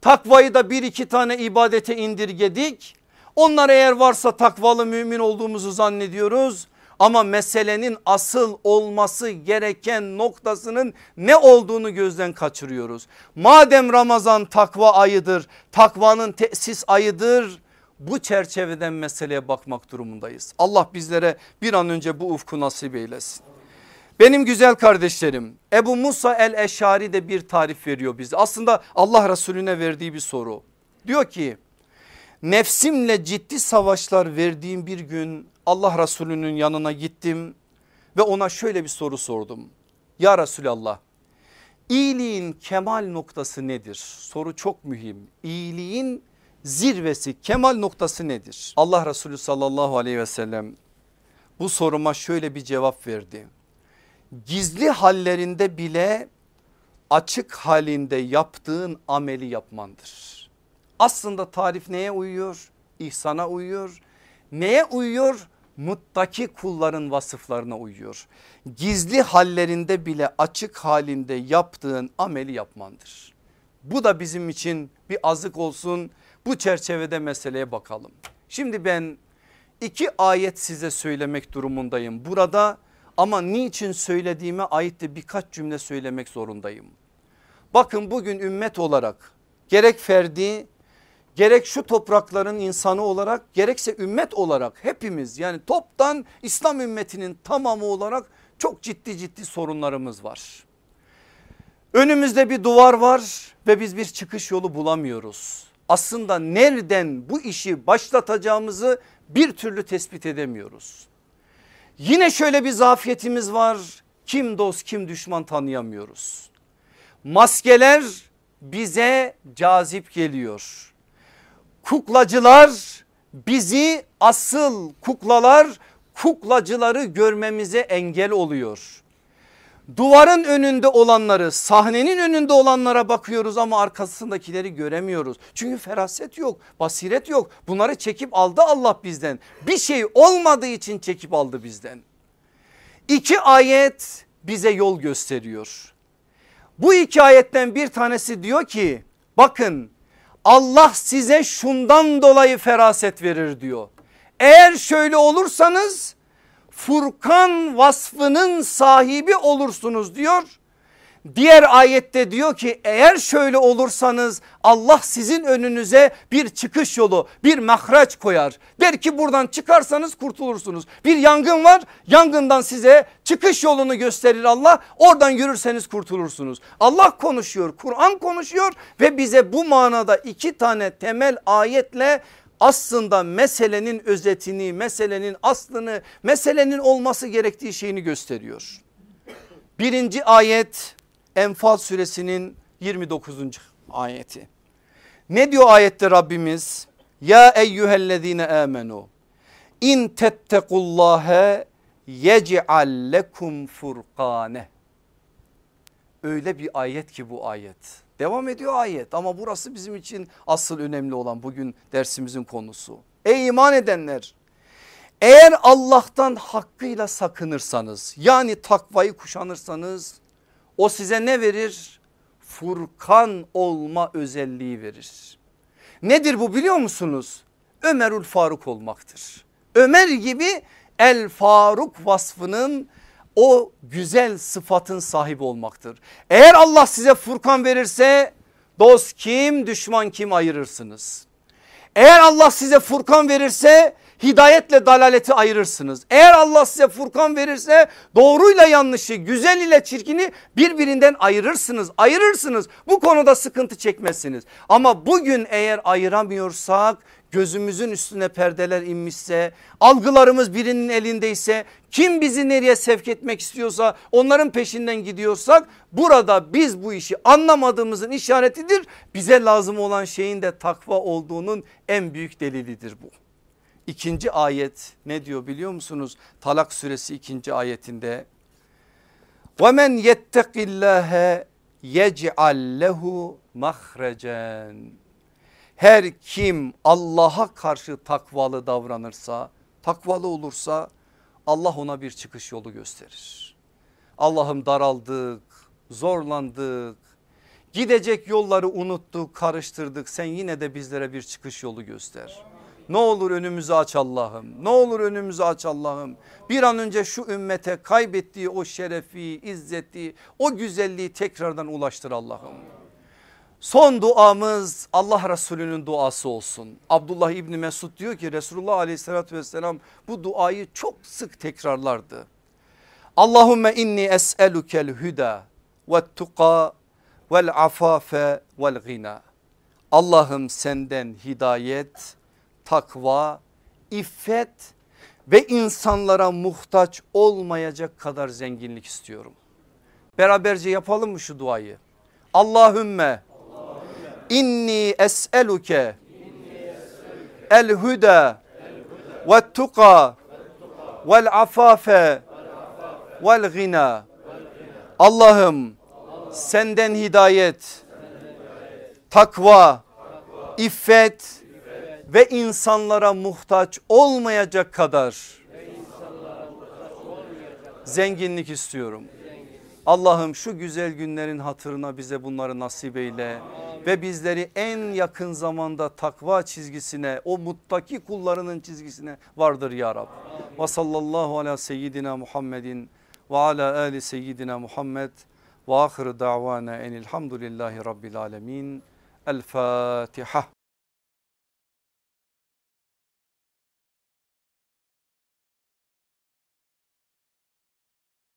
Takvayı da bir iki tane ibadete indirgedik. Onlar eğer varsa takvalı mümin olduğumuzu zannediyoruz. Ama meselenin asıl olması gereken noktasının ne olduğunu gözden kaçırıyoruz. Madem Ramazan takva ayıdır, takvanın tesis ayıdır bu çerçeveden meseleye bakmak durumundayız. Allah bizlere bir an önce bu ufku nasip eylesin. Benim güzel kardeşlerim Ebu Musa el Eşari de bir tarif veriyor bize. Aslında Allah Resulüne verdiği bir soru. Diyor ki nefsimle ciddi savaşlar verdiğim bir gün Allah Resulü'nün yanına gittim ve ona şöyle bir soru sordum. Ya Resulallah iyiliğin kemal noktası nedir? Soru çok mühim. İyiliğin zirvesi kemal noktası nedir? Allah Resulü sallallahu aleyhi ve sellem bu soruma şöyle bir cevap verdi. Gizli hallerinde bile açık halinde yaptığın ameli yapmandır. Aslında tarif neye uyuyor? İhsana uyuyor. Neye uyuyor? Muttaki kulların vasıflarına uyuyor. Gizli hallerinde bile açık halinde yaptığın ameli yapmandır. Bu da bizim için bir azık olsun. Bu çerçevede meseleye bakalım. Şimdi ben iki ayet size söylemek durumundayım burada ama niçin söylediğime ait de birkaç cümle söylemek zorundayım. Bakın bugün ümmet olarak gerek ferdi gerek şu toprakların insanı olarak gerekse ümmet olarak hepimiz yani toptan İslam ümmetinin tamamı olarak çok ciddi ciddi sorunlarımız var. Önümüzde bir duvar var ve biz bir çıkış yolu bulamıyoruz. Aslında nereden bu işi başlatacağımızı bir türlü tespit edemiyoruz. Yine şöyle bir zafiyetimiz var. Kim dost kim düşman tanıyamıyoruz. Maskeler bize cazip geliyor. Kuklacılar bizi asıl kuklalar kuklacıları görmemize engel oluyor. Duvarın önünde olanları sahnenin önünde olanlara bakıyoruz ama arkasındakileri göremiyoruz. Çünkü feraset yok basiret yok bunları çekip aldı Allah bizden. Bir şey olmadığı için çekip aldı bizden. İki ayet bize yol gösteriyor. Bu iki ayetten bir tanesi diyor ki bakın Allah size şundan dolayı feraset verir diyor. Eğer şöyle olursanız Furkan vasfının sahibi olursunuz diyor. Diğer ayette diyor ki eğer şöyle olursanız Allah sizin önünüze bir çıkış yolu bir mahraç koyar. Der ki buradan çıkarsanız kurtulursunuz. Bir yangın var yangından size çıkış yolunu gösterir Allah oradan yürürseniz kurtulursunuz. Allah konuşuyor Kur'an konuşuyor ve bize bu manada iki tane temel ayetle aslında meselenin özetini, meselenin aslını, meselenin olması gerektiği şeyini gösteriyor. Birinci ayet Enfal suresinin 29. ayeti. Ne diyor ayette Rabbimiz? Ya eyyühellezine amenu in tettekullâhe yec'al lekum furkane. Öyle bir ayet ki bu ayet. Devam ediyor ayet ama burası bizim için asıl önemli olan bugün dersimizin konusu. Ey iman edenler eğer Allah'tan hakkıyla sakınırsanız yani takvayı kuşanırsanız o size ne verir? Furkan olma özelliği verir. Nedir bu biliyor musunuz? Ömerül Faruk olmaktır. Ömer gibi El Faruk vasfının o güzel sıfatın sahibi olmaktır. Eğer Allah size Furkan verirse dost kim düşman kim ayırırsınız. Eğer Allah size Furkan verirse hidayetle dalaleti ayırırsınız. Eğer Allah size Furkan verirse doğruyla yanlışı güzel ile çirkini birbirinden ayırırsınız ayırırsınız bu konuda sıkıntı çekmezsiniz. Ama bugün eğer ayıramıyorsak gözümüzün üstüne perdeler inmişse algılarımız birinin elindeyse kim bizi nereye sevk etmek istiyorsa onların peşinden gidiyorsak burada biz bu işi anlamadığımızın işaretidir. Bize lazım olan şeyin de takva olduğunun en büyük delilidir bu. İkinci ayet ne diyor biliyor musunuz? Talak suresi ikinci ayetinde. وَمَنْ يَتَّقِ اللّٰهَ yec'al lehu mahrecen. her kim Allah'a karşı takvalı davranırsa, takvalı olursa Allah ona bir çıkış yolu gösterir. Allah'ım daraldık, zorlandık, gidecek yolları unuttuk, karıştırdık. Sen yine de bizlere bir çıkış yolu göster. Ne olur önümüzü aç Allah'ım. Ne olur önümüzü aç Allah'ım. Bir an önce şu ümmete kaybettiği o şerefi, izzeti, o güzelliği tekrardan ulaştır Allah'ım. Son duamız Allah Resulü'nün duası olsun. Abdullah İbni Mesud diyor ki Resulullah aleyhissalatü vesselam bu duayı çok sık tekrarlardı. Allahümme inni es'elukel hüda ve tuqa vel afafe vel gina. Allah'ım senden hidayet, takva, iffet ve insanlara muhtaç olmayacak kadar zenginlik istiyorum. Beraberce yapalım mı şu duayı? Allahümme inni es'eluke el huda ve tuqa vel afafe vel gina. Allah'ım senden hidayet, takva, iffet ve insanlara muhtaç olmayacak kadar zenginlik istiyorum. Allah'ım şu güzel günlerin hatırına bize bunları nasip eyle ve bizleri en yakın zamanda takva çizgisine o muttaki kullarının çizgisine vardır ya Rab. Ve sallallahu ala seyyidina Muhammedin ve ala ali seyyidina Muhammed ve ahir davana enilhamdülillahi rabbil alemin. El Fatiha.